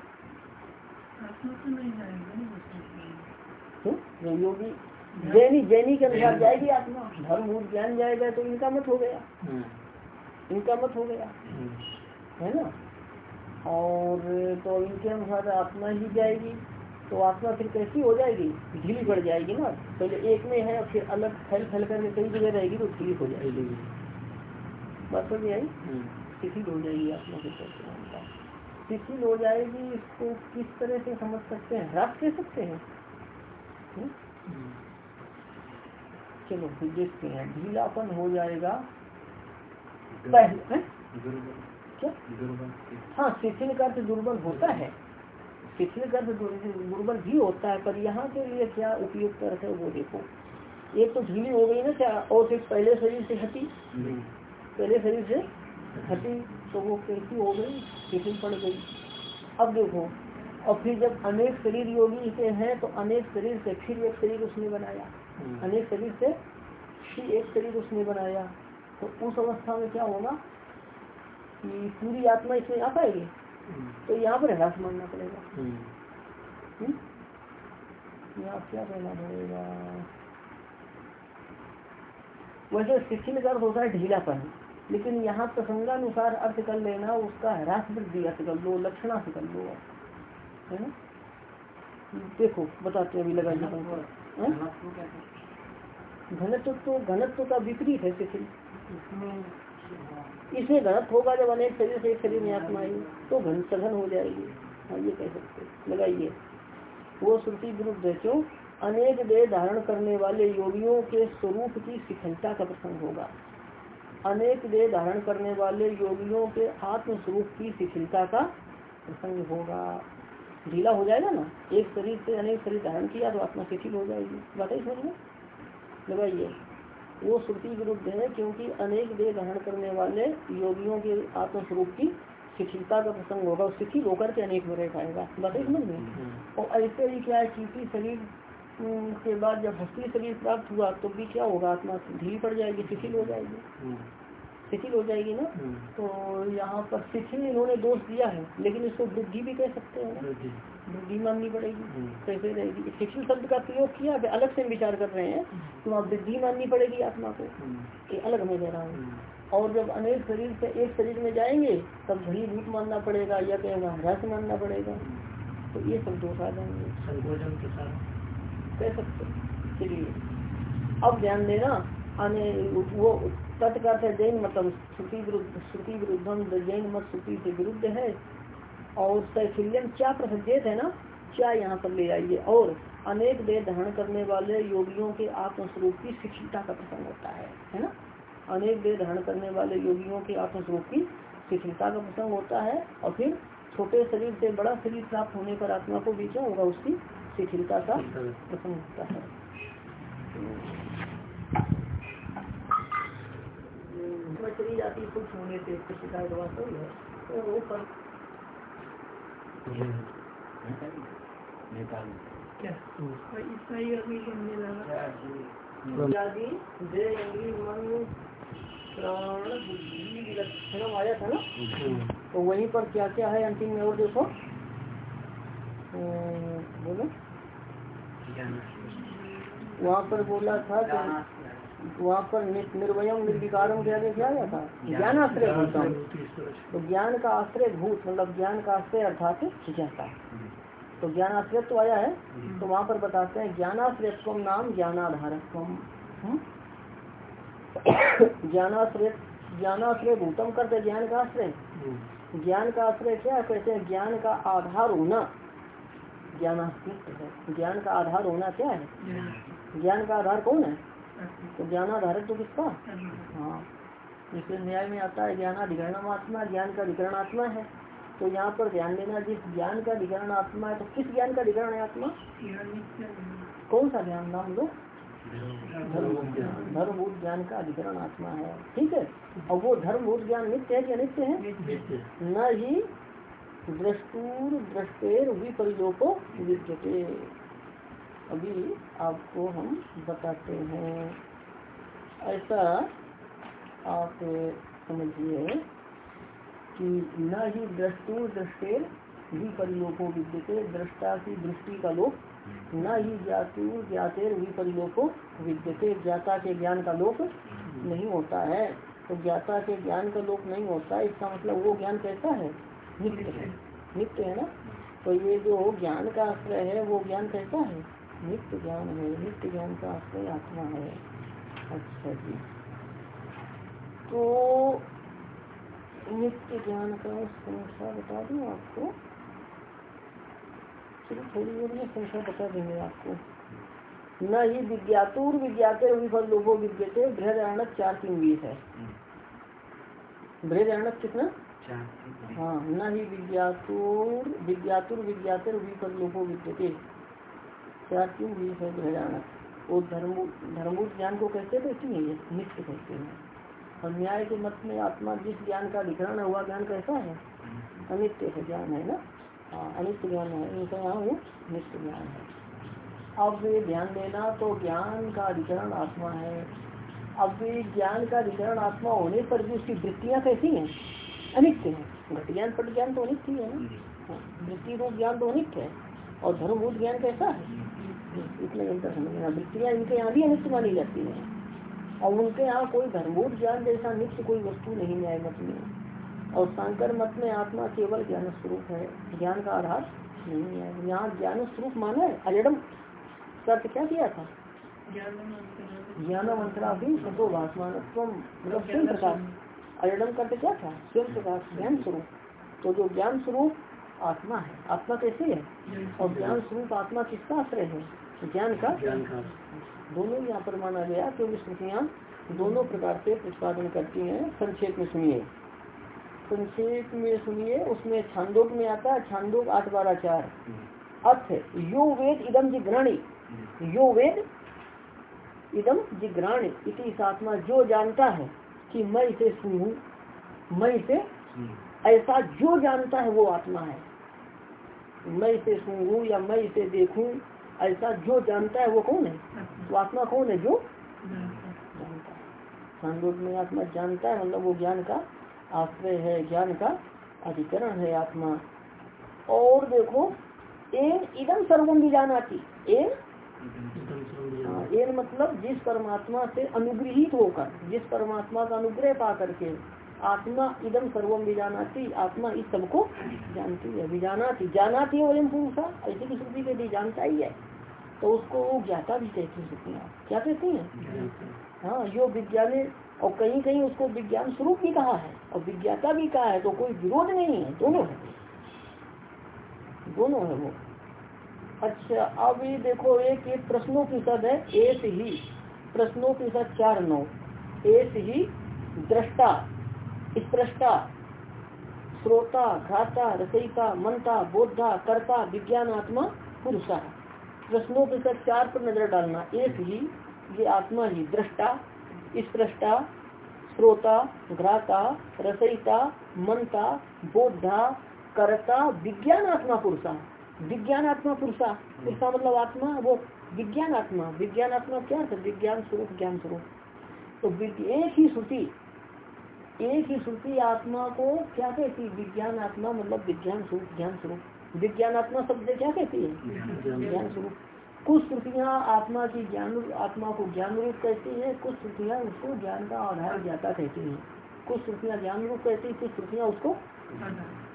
तो योगी जैनी जैनी के अनुसार जाएगी आत्मा। धर्म ज्ञान जाएगा तो इनका मत हो गया। हम्म। इनका मत हो गया। हम्म। है ना? और तो इनके अनुसार आत्मा ही जाएगी तो आत्मा फिर कैसी हो जाएगी? ढीली पड़ जाएगी ना? पहले तो एक में है फिर अलग फैल फैल करके कई जगह रहेगी तो ढीली हो जाएगी। बात समझ आई? हम्म। शिथिल हो जाएगी आत्मा के शिथिल हो जाएगी इसको किस तरह से समझ सकते हैं? ह्रास कह सकते हैं। हम्म? हम्म। चलो फिर देखते हैं। ढीलापन हो जाएगा। पहले क्या? हाँ शिथिल का अर्थ दुर्बल होता है। शिथिल गर्भ दुर्बल भी होता है पर यहाँ के लिए क्या उपयुक्त कर है वो देखो। एक तो ढीली हो गई ना क्या और फिर पहले शरीर से हटी। पहले शरीर से हटी तो वो कैसी हो गई? शिथिल पड़ गई। अब देखो और फिर जब अनेक शरीर योगी के हैं तो अनेक शरीर से फिर एक शरीर उसने बनाया। अनेक शरीर से फिर एक शरीर उसने बनाया। तो उस अवस्था में क्या होगा कि पूरी आत्मा इसमें आ पाएगी? तो यहाँ पर ह्रास मानना पड़ेगा। हम्म? यहाँ क्या कहना पड़ेगा? वैसे शिक्षण का अर्थ होता है ढीलापन लेकिन यहाँ प्रसंगानुसार अर्थ कर लेना उसका ह्रास वृद्धि अर्थ कर लो लक्षणा से कर लो। है ना? घनत्व तो घनत्व का विपरीत है शिथिल। इसमें घनत्व होगा जब अनेक शरीर से एक शरीर में आत्मा आई तो घन सघन हो जाएगी। हाँ ये कह सकते लगाइए। वो श्रुति विरुद्ध है क्यों? अनेक देह धारण करने वाले योगियों के स्वरूप की शिथिलता का प्रसंग होगा। अनेक देह धारण करने वाले योगियों के आत्म स्वरूप की शिथिलता का प्रसंग होगा। ढीला हो जाएगा ना? एक शरीर से अनेक शरीर धारण किया तो आत्मा शिथिल हो जाएगी। बात ही समझ में? लगाइए। वो श्रुति विरुद्ध है क्योंकि अनेक देह ग्रहण करने वाले योगियों के आत्मस्वरूप की शिथिलता का प्रसंग होगा और शिथिल होकर के अनेक में रह पाएगा बात समझ में? और ऐसे ही क्या है चीटी शरीर हम्म, के बाद जब हस्ती शरीर प्राप्त हुआ तो भी क्या होगा? आत्मा ढील पड़ जाएगी शिथिल हो जाएगी। शिथिल हो जाएगी ना? तो यहाँ पर शिथिल इन्होंने दोष दिया है लेकिन इसको वृद्धि भी कह सकते हैं वृद्धि। माननी पड़ेगी। कैसे रहेगी शिथिल शब्द का प्रयोग किया है अलग से विचार कर रहे हैं तो वहाँ वृद्धि माननी पड़ेगी आत्मा को। ये अलग मैं कह रहा हूँ। और जब अनेक शरीर से एक शरीर में जाएँगे तब घनीभूत मानना पड़ेगा या कहेगा ह्रस मानना पड़ेगा। तो ये सब दोष आ जाएँगे। संकोचन के साथ। कह सकते चलिए अब ध्यान देना आने वो तत्का है जैन मतलब श्रुति विरुद्ध श्रुति विरुद्धम जैन मत श्रुति से विरुद्ध है। और सैफिल्यम क्या प्रसजेत है ना? क्या यहाँ पर ले आइए। और अनेक देह धारण करने वाले योगियों के आत्मस्वरूप की शिक्षिता का प्रसंग होता है है ना? अनेक देह धारण करने वाले योगियों के आत्मस्वरूप की शिथिलता का प्रसंग होता है। और फिर छोटे शरीर से बड़ा शरीर प्राप्त होने पर आत्मा को क्या होगा? उसकी शिथिलता का प्रसंग होता है। में चली जाती कुछ होने से शिकायत वास्तव है तो वो पर क्या? अभी लगा। मन बुद्धि विलक्षणम आया था ना? तो वहीं पर क्या क्या है अंतिम में और देखो। अम, बोलो। वहाँ पर बोला था कि वहाँ पर निर्वयम निर्विकारम के आगे क्या आया था ज्ञान आश्रय भूतम तो ज्ञान का आश्रय भूत मतलब ज्ञान का आश्रय अर्थात जिज्ञासा। तो ज्ञान आश्रय तो आया है तो वहाँ पर बताते हैं ज्ञानाश्रयत्व नाम ज्ञानाधारत्व। ज्ञानाश्रय ज्ञानाश्रय भूतम करते ज्ञान का आश्रय ज्ञान का आश्रय क्या है? कहते हैं? ज्ञान का आधार होना। ज्ञानास्तित्व है। ज्ञान का आधार होना क्या है? ज्ञान का आधार कौन है? तो ज्ञानाधारक तो किसका? हाँ। जैसे न्याय में आता है ज्ञानाधिकरण आत्मा ज्ञान का अधिकरण आत्मा है। तो यहाँ पर ध्यान देना जिस ज्ञान का अधिकरण आत्मा है तो किस ज्ञान का अधिकरण है आत्मा? कौन सा ज्ञान? नाम लो। धर्मभूत ज्ञान का अधिकरण आत्मा है। ठीक है? और वो धर्मभूत ज्ञान नित्य है कि अनित्य है? न ही दृष्टूर दृष्टेर विपरिलोको विद्यते। अभी आपको हम बताते हैं। ऐसा आप समझिए कि न ही दृष्टु दृष्टेर विपरिलोको विद्यते, दृष्टा की दृष्टि का लोक न ही ज्ञातु ज्ञातेर विपरिलोको विद्यते, ज्ञाता के ज्ञान का लोक नहीं होता है। तो ज्ञाता के ज्ञान का लोक नहीं होता, इसका मतलब वो ज्ञान कैसा है? नित्य है। नित्य है ना? तो ये जो ज्ञान का आश्रय है, वो ज्ञान कैसा है? नित्य ज्ञान है नित्य ज्ञान का आश्रय आत्मा है। अच्छा जी। तो नित्य ज्ञान का संख्या बता दूँ आपको? चलिए थोड़ी देर में संख्या बता देंगे आपको। न ही विज्ञातुर विज्ञाते विफल लोगो विद्यते बृहदारणक चार तीन बीस है। बृहदारणक कितना? हाँ न ही विज्ञातुर विज्ञातुर विज्ञातर विफल लोगो विद्यते चार तीन बीस है बृहदारणक वो धर्म धर्मभूत ज्ञान को कहते तो नहीं है नित्य कहते हैं। और न्याय के मत में आत्मा जिस ज्ञान का अधिकरण है हुआ ज्ञान कैसा है? अनित्य है ज्ञान है ना? हाँ अनित्य ज्ञान है। यहाँ वो नित्य ज्ञान है। अब ये ध्यान देना तो ज्ञान का अधिकरण आत्मा है। अब ये ज्ञान का अधिकरण आत्मा होने पर भी उसकी वृत्तियाँ कैसी हैं? अनित्य है। घट ज्ञान पट ज्ञान तो अनित्य ही है ना? हाँ, वृत्ति रूप ज्ञान तो अनित्य है। और धर्मभूत ज्ञान कैसा है? इतने अंतर समझना वृत्तियाँ इनके यहाँ भी अनित्य मानी जाती है। और उनके यहाँ कोई धर्मभूत ज्ञान जैसा नित्य कोई वस्तु नहीं, न्याय मत में। और शंकर मत में आत्मा केवल ज्ञान स्वरूप है। ज्ञान का आधार नहीं है। यहाँ ज्ञान स्वरूप माना है। अजडम। अर्थ क्या किया था? ज्ञानवंतरा भी सतो भाषमान मतलब स्वयं प्रकाश। अजडम करते क्या था? स्वयं प्रकाश ज्ञान स्वरूप तो जो ज्ञान स्वरूप आत्मा है। आत्मा कैसे है? और ज्ञान स्वरूप आत्मा किसका आश्रय है? ज्ञान का? दोनों यहाँ पर माना गया क्योंकि स्मृतियाँ दोनों प्रकार से प्रतिपादन करती हैं। संक्षेप में सुनिए। संक्षेप में सुनिए उसमें छांदोक में आता है छांदोक आठ बारह चार। अर्थ यो वेद इदम जिग्राणी यो वेद इदम जिग्राणी इति आत्मा जो जानता है कि मैं इसे सुनू मैं इसे ऐसा जो जानता है वो आत्मा है। मैं इसे सुनू या मैं इसे देखूँ ऐसा जो जानता है वो कौन है? वो आत्मा कौन है जो जानता है? में आत्मा जानता है मतलब वो ज्ञान का आश्रय है ज्ञान का अधिकरण है आत्मा। और देखो एन इदम सर्वम भी जानाती। एन? हाँ, एन मतलब जिस परमात्मा से अनुग्रहित होकर जिस परमात्मा का अनुग्रह पा करके आत्मा इदम सर्वम भी जानाती आत्मा इस सबको जानती है। जानाती जानाती है वयम पुरुषा, ऐसी की श्रुति कहती जानता ही है तो उसको वो ज्ञाता भी कहती है क्या कहती है? हाँ यो विज्ञान, और कहीं कहीं उसको विज्ञान स्वरूप भी कहा है, और विज्ञाता भी कहा है तो कोई विरोध नहीं है, दोनों है। दोनों है वो। अच्छा अब ये देखो, एक की सद है, एक ही, प्रश्नों की सद चार नौ, एक ही दृष्टा स्प्रष्टा श्रोता घाता, रचयिता मनता बोधा कर्ता, विज्ञानात्मा, पुरुषा। प्रश्नों के साथ चार पर नज़र डालना। एक ही, ये आत्मा ही, दृष्टा स्प्रष्टा श्रोता घ्राता रसयिता मनता बोधा कर्ता विज्ञान आत्मा पुरुषा। विज्ञान आत्मा पुरुषा। पुरुषा मतलब आत्मा, वो विज्ञान आत्मा विज्ञान आत्मा क्या है विज्ञान स्वरूप, ज्ञान स्वरूप। तो एक ही श्रुति एक ही श्रुति आत्मा को क्या कहती है? विज्ञान आत्मा मतलब विज्ञान स्वरूप, ज्ञान स्वरूप। विज्ञान आत्मा शब्द क्या कहती है? ज्ञान स्वरूप। कुछ श्रुतियाँ आत्मा की ज्ञान, आत्मा को ज्ञान रूप कहती है, कुछ श्रुतियाँ उसको ज्ञान का आधार ज्ञाता कहती है। कुछ श्रुतियाँ ज्ञान रूप कहती है, कुछ श्रुतियाँ उसको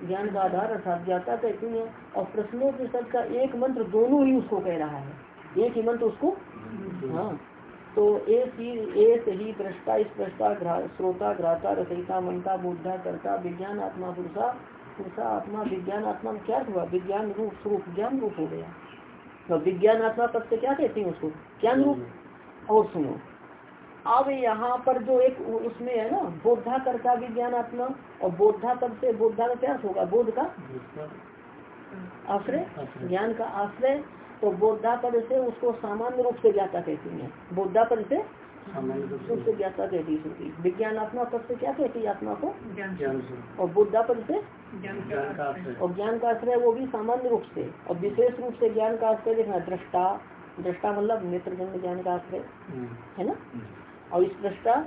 ज्ञान का आधार अर्थात ज्ञाता कहती है। और प्रश्नों के शब्द का एक मंत्र दोनों ही उसको कह रहा है। एक ही मंत्र उसको हाँ तो एक ही एक ही दृष्टा इस दृष्टा श्रोता घ्राता रचयिता मनता बुद्धा करता विज्ञान आत्मा पुरुषा पुरुषा आत्मा विज्ञान आत्मा में क्या हुआ? विज्ञान रूप स्वरूप ज्ञान रूप हो गया। तो विज्ञान आत्मा पद से क्या कहते हैं उसको? ज्ञान रूप। और सुनो अब यहाँ पर जो एक उसमें है ना बोधा करता विज्ञान आत्मा और बोधा पद से बोधा का क्या होगा? बोध का आश्रय। ज्ञान का आश्रय। तो बोधा पद से उसको सामान्य रूप से ज्ञाता कहती है। बोधा पद से रूप से। ज्ञाता कहती है विज्ञानात्मा पद से क्या कहती है आत्मा को? और बुद्धा पद से। और ज्ञान का आश्रय। वो भी सामान्य रूप से। और विशेष रूप से ज्ञान का आश्रय देखना दृष्टा। दृष्टा मतलब नेत्र जन्म ज्ञान का आश्रय। है ना? और इस दृष्टा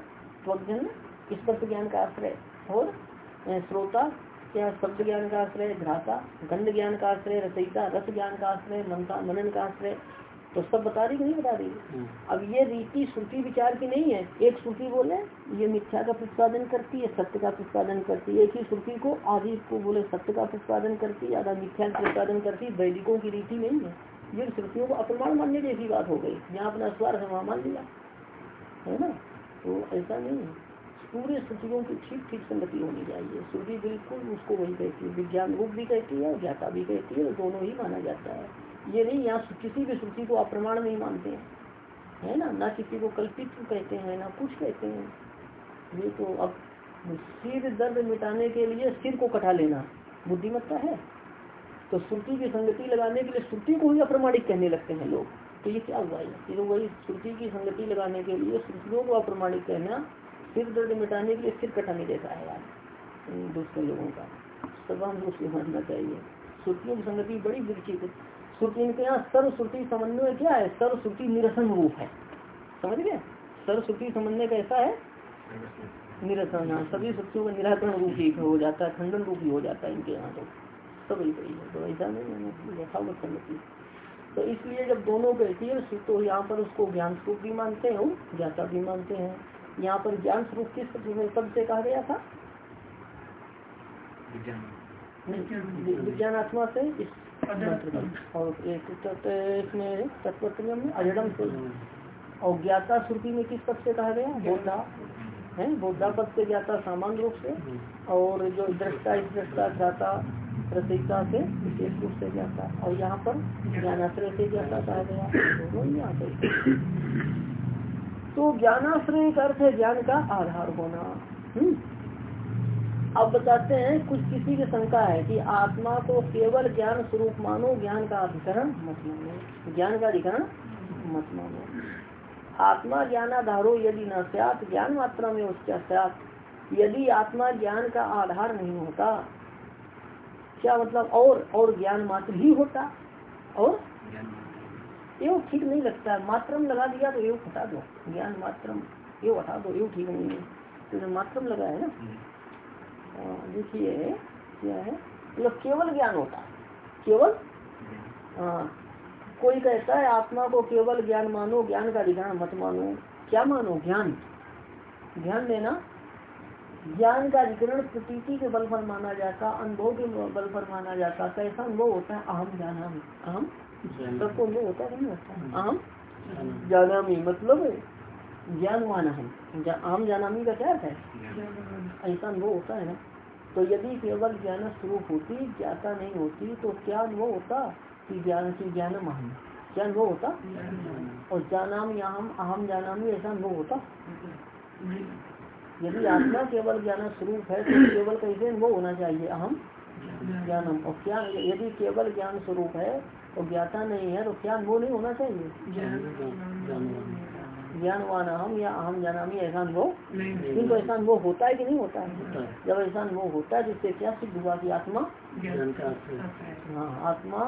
त्वजन स्पर्श ज्ञान का आश्रय। और श्रोता क्या शब्द ज्ञान का आश्रय घ्राता गंध ज्ञान का आश्रय रचयिता रस ज्ञान का आश्रय मनता मनन का आश्रय तो सब बता रही नहीं बता रही? हम्म। अब ये रीति श्रुति विचार की नहीं है। एक श्रुति बोले ये मिथ्या का प्रतिपादन करती है सत्य का प्रतिपादन करती है। एक ही श्रुति को आदि को बोले सत्य का प्रतिपादन करती है आधा मिथ्या का प्रतिपादन करती वैदिकों की रीति नहीं है। ये श्रुतियों को अप्रमाण मानने जैसी बात हो गई। जहाँ अपना स्वार्थ वहाँ मान लिया। है ना? तो ऐसा नहीं है। पूरे श्रुतियों की ठीक ठीक संगति होनी चाहिए। श्रुति बिल्कुल उसको वही कहती है। विज्ञान रूप भी कहती है और ज्ञाता भी कहती है। दोनों ही माना जाता है। ये नहीं, यहाँ किसी भी श्रुति को अप्रमाण नहीं मानते हैं। है ना? ना किसी को कल्पित कहते हैं, ना कुछ कहते हैं। ये तो अब सिर दर्द मिटाने के लिए सिर को कटा लेना बुद्धिमत्ता है। तो श्रुति की संगति लगाने के लिए श्रुति को ही अप्रमाणिक कहने लगते हैं लोग। तो ये क्या हुआ? है ये तो वही श्रुति की संगति लगाने के लिए श्रुतियों को अप्रमाणिक कहना सिर दर्द मिटाने के लिए सिर कटा नहीं देता है यार दूसरे लोगों का। सर्वान रूप से समझना चाहिए। श्रुतियों की संगति बड़ी विकसित श्रुति इनके यहाँ सर्वश्रुति समन्वय क्या है? सर्वश्रुति निरसन रूप है। समझ गए? सर्वश्रुति समन्वय कैसा है? निरसन। हाँ सभी श्रुतियों का निराकरण रूप ही हो जाता है, खंडन रूप ही हो जाता है इनके यहाँ तो सब ही है। तो ऐसा नहीं है यथावत संगति तो इसलिए जब दोनों कहती है तो यहाँ पर उसको ज्ञान स्वरूप भी मानते हैं ज्ञाता भी मानते हैं। यहाँ पर ज्ञान स्वरूप किस शब्द से कहा गया था? विज्ञान। आत्मा से इस और एक इसमें तत्वत्र में अजडम और ज्ञाता श्रुति में किस पद से कहा गया? बोधा। है? बोधा पद से ज्ञाता सामान्य रूप से। और जो दृष्टा इस दृष्टा ज्ञाता रचयिता से विशेष रूप से ज्ञाता। और यहाँ पर ज्ञानाश्रय से ज्ञाता कहा गया। दोनों ही यहाँ तो ज्ञानाश्रय का अर्थ है ज्ञान का आधार होना। हम्म। अब बताते हैं, कुछ किसी की शंका है कि आत्मा को केवल ज्ञान स्वरूप मानो, ज्ञान का अधिकरण मत मानो। ज्ञान का अधिकरण मत मानो। आत्मा ज्ञानाधारो यदि न सत ज्ञान मात्रा में उसका सत यदि आत्मा ज्ञान का आधार नहीं होता, क्या मतलब और और ज्ञान मात्र ही होता? और? एवं ठीक नहीं लगता। मात्रम लगा दिया तो एवं हटा दो। ज्ञान मात्रम एवं हटा दो एवं ठीक नहीं है। तो मात्रम लगा है ना देखिए क्या है? मतलब केवल ज्ञान होता है। केवल? हाँ। कोई कहता है आत्मा को केवल ज्ञान मानो ज्ञान का अधिकार मत मानो। क्या मानो? ज्ञान। ध्यान देना। ज्ञान का अधिकरण प्रतीति के बल पर माना जाता अनुभव के बल पर माना जाता। कैसा अनुभव होता है? अहम जाना अहम सबको अनुभव होता है नहीं होता। अहम जाना मतलब ज्ञानवान हम आम जानामी का क्या है? ऐसा अनुभव होता है ना। तो यदि केवल ज्ञान स्वरूप होती ज्ञाता नहीं होती तो क्या अनुभव होता कि ज्ञान की ज्ञानम अहम क्या अनुभव होता? और जानाम हम अहम जानामी ऐसा अनुभव होता? यदि आत्मा केवल ज्ञान स्वरूप है तो केवल कैसे अनुभव होना चाहिए? अहम ज्ञानम और क्या यदि केवल ज्ञान स्वरूप है और ज्ञाता नहीं है तो क्या वो नहीं होना चाहिए? ज्ञानवान हम या अहम जानामी ऐसा अनुभव किंतु ऐसा वो होता है कि नहीं होता है? जब ऐसा वो होता है जिससे क्या सिद्ध हुआ की आत्मा हाँ आत्मा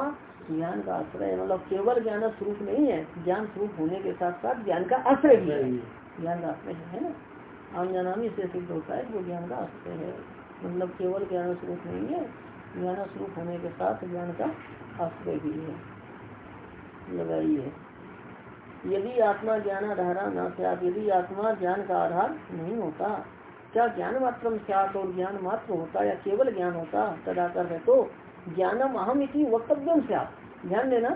ज्ञान का आश्रय मतलब केवल ज्ञान स्वरूप नहीं है ज्ञान स्वरूप होने के साथ साथ ज्ञान का आश्रय भी है। ज्ञान का आश्रय है ना? आम जानामी से सिद्ध होता है वो ज्ञान का आश्रय है। मतलब केवल ज्ञान स्वरूप नहीं है ज्ञान स्वरूप होने के साथ ज्ञान का आश्रय भी है। लगाइए। यदि आत्मा ज्ञान आधारा न सत यदि आत्मा ज्ञान का आधार नहीं होता क्या ज्ञान मात्र सत और ज्ञान मात्र होता या केवल ज्ञान होता? तदा कर है तो ज्ञानम अहम इति वक्तव्यम से ध्यान देना।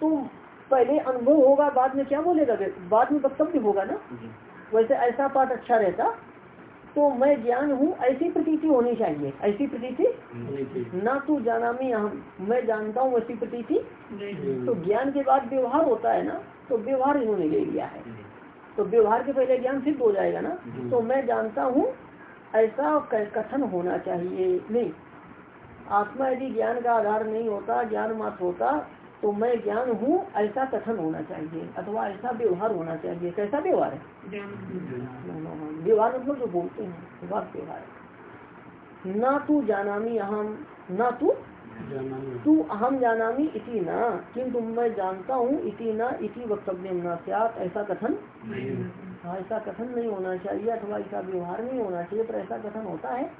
तो पहले अनुभव होगा बाद में क्या बोलेगा? बाद में वक्तव्य होगा ना? वैसे ऐसा पाठ अच्छा रहता। तो मैं ज्ञान हूँ ऐसी प्रतीति होनी चाहिए ऐसी प्रतीति ना तू जाना हम मैं जानता हूँ ऐसी प्रतीति। तो ज्ञान के बाद व्यवहार होता है ना तो व्यवहार इन्होंने ले लिया है। तो व्यवहार के पहले ज्ञान सिद्ध हो जाएगा ना। तो मैं जानता हूँ ऐसा कथन होना चाहिए। नहीं। आत्मा यदि ज्ञान का आधार नहीं होता ज्ञान मात्र होता तो मैं ज्ञान हूँ ऐसा कथन होना चाहिए अथवा ऐसा व्यवहार होना चाहिए। कैसा व्यवहार है? व्यवहार मतलब जो बोलते हैं व्यवहार व्यवहार ना तू जानामी अहम ना तू तू अहम जानामी इति ना किंतु मैं जानता हूँ इति ना इति वक्तव्य न ऐसा कथन हाँ ऐसा कथन नहीं होना चाहिए अथवा ऐसा व्यवहार नहीं होना चाहिए पर ऐसा कथन होता है।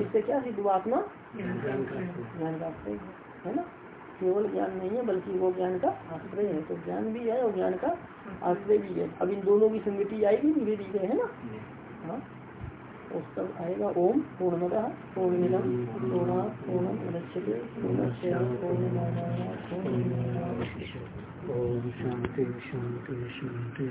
इससे क्या सिद्ध आत्मा ज्ञान आश्रय है ना? केवल ज्ञान नहीं है, बल्कि वो ज्ञान का आश्रय है। तो ज्ञान भी है और ज्ञान का आश्रय भी है। अब इन दोनों की संगति आएगी, धीरे धीरे, है ना? हाँ। उस सब आएगा। ओम पूर्णा पूर्णम पूर्णस्य पूर्णमादाय पूर्णमेवावशिष्यते ओम शांति शांति शांति।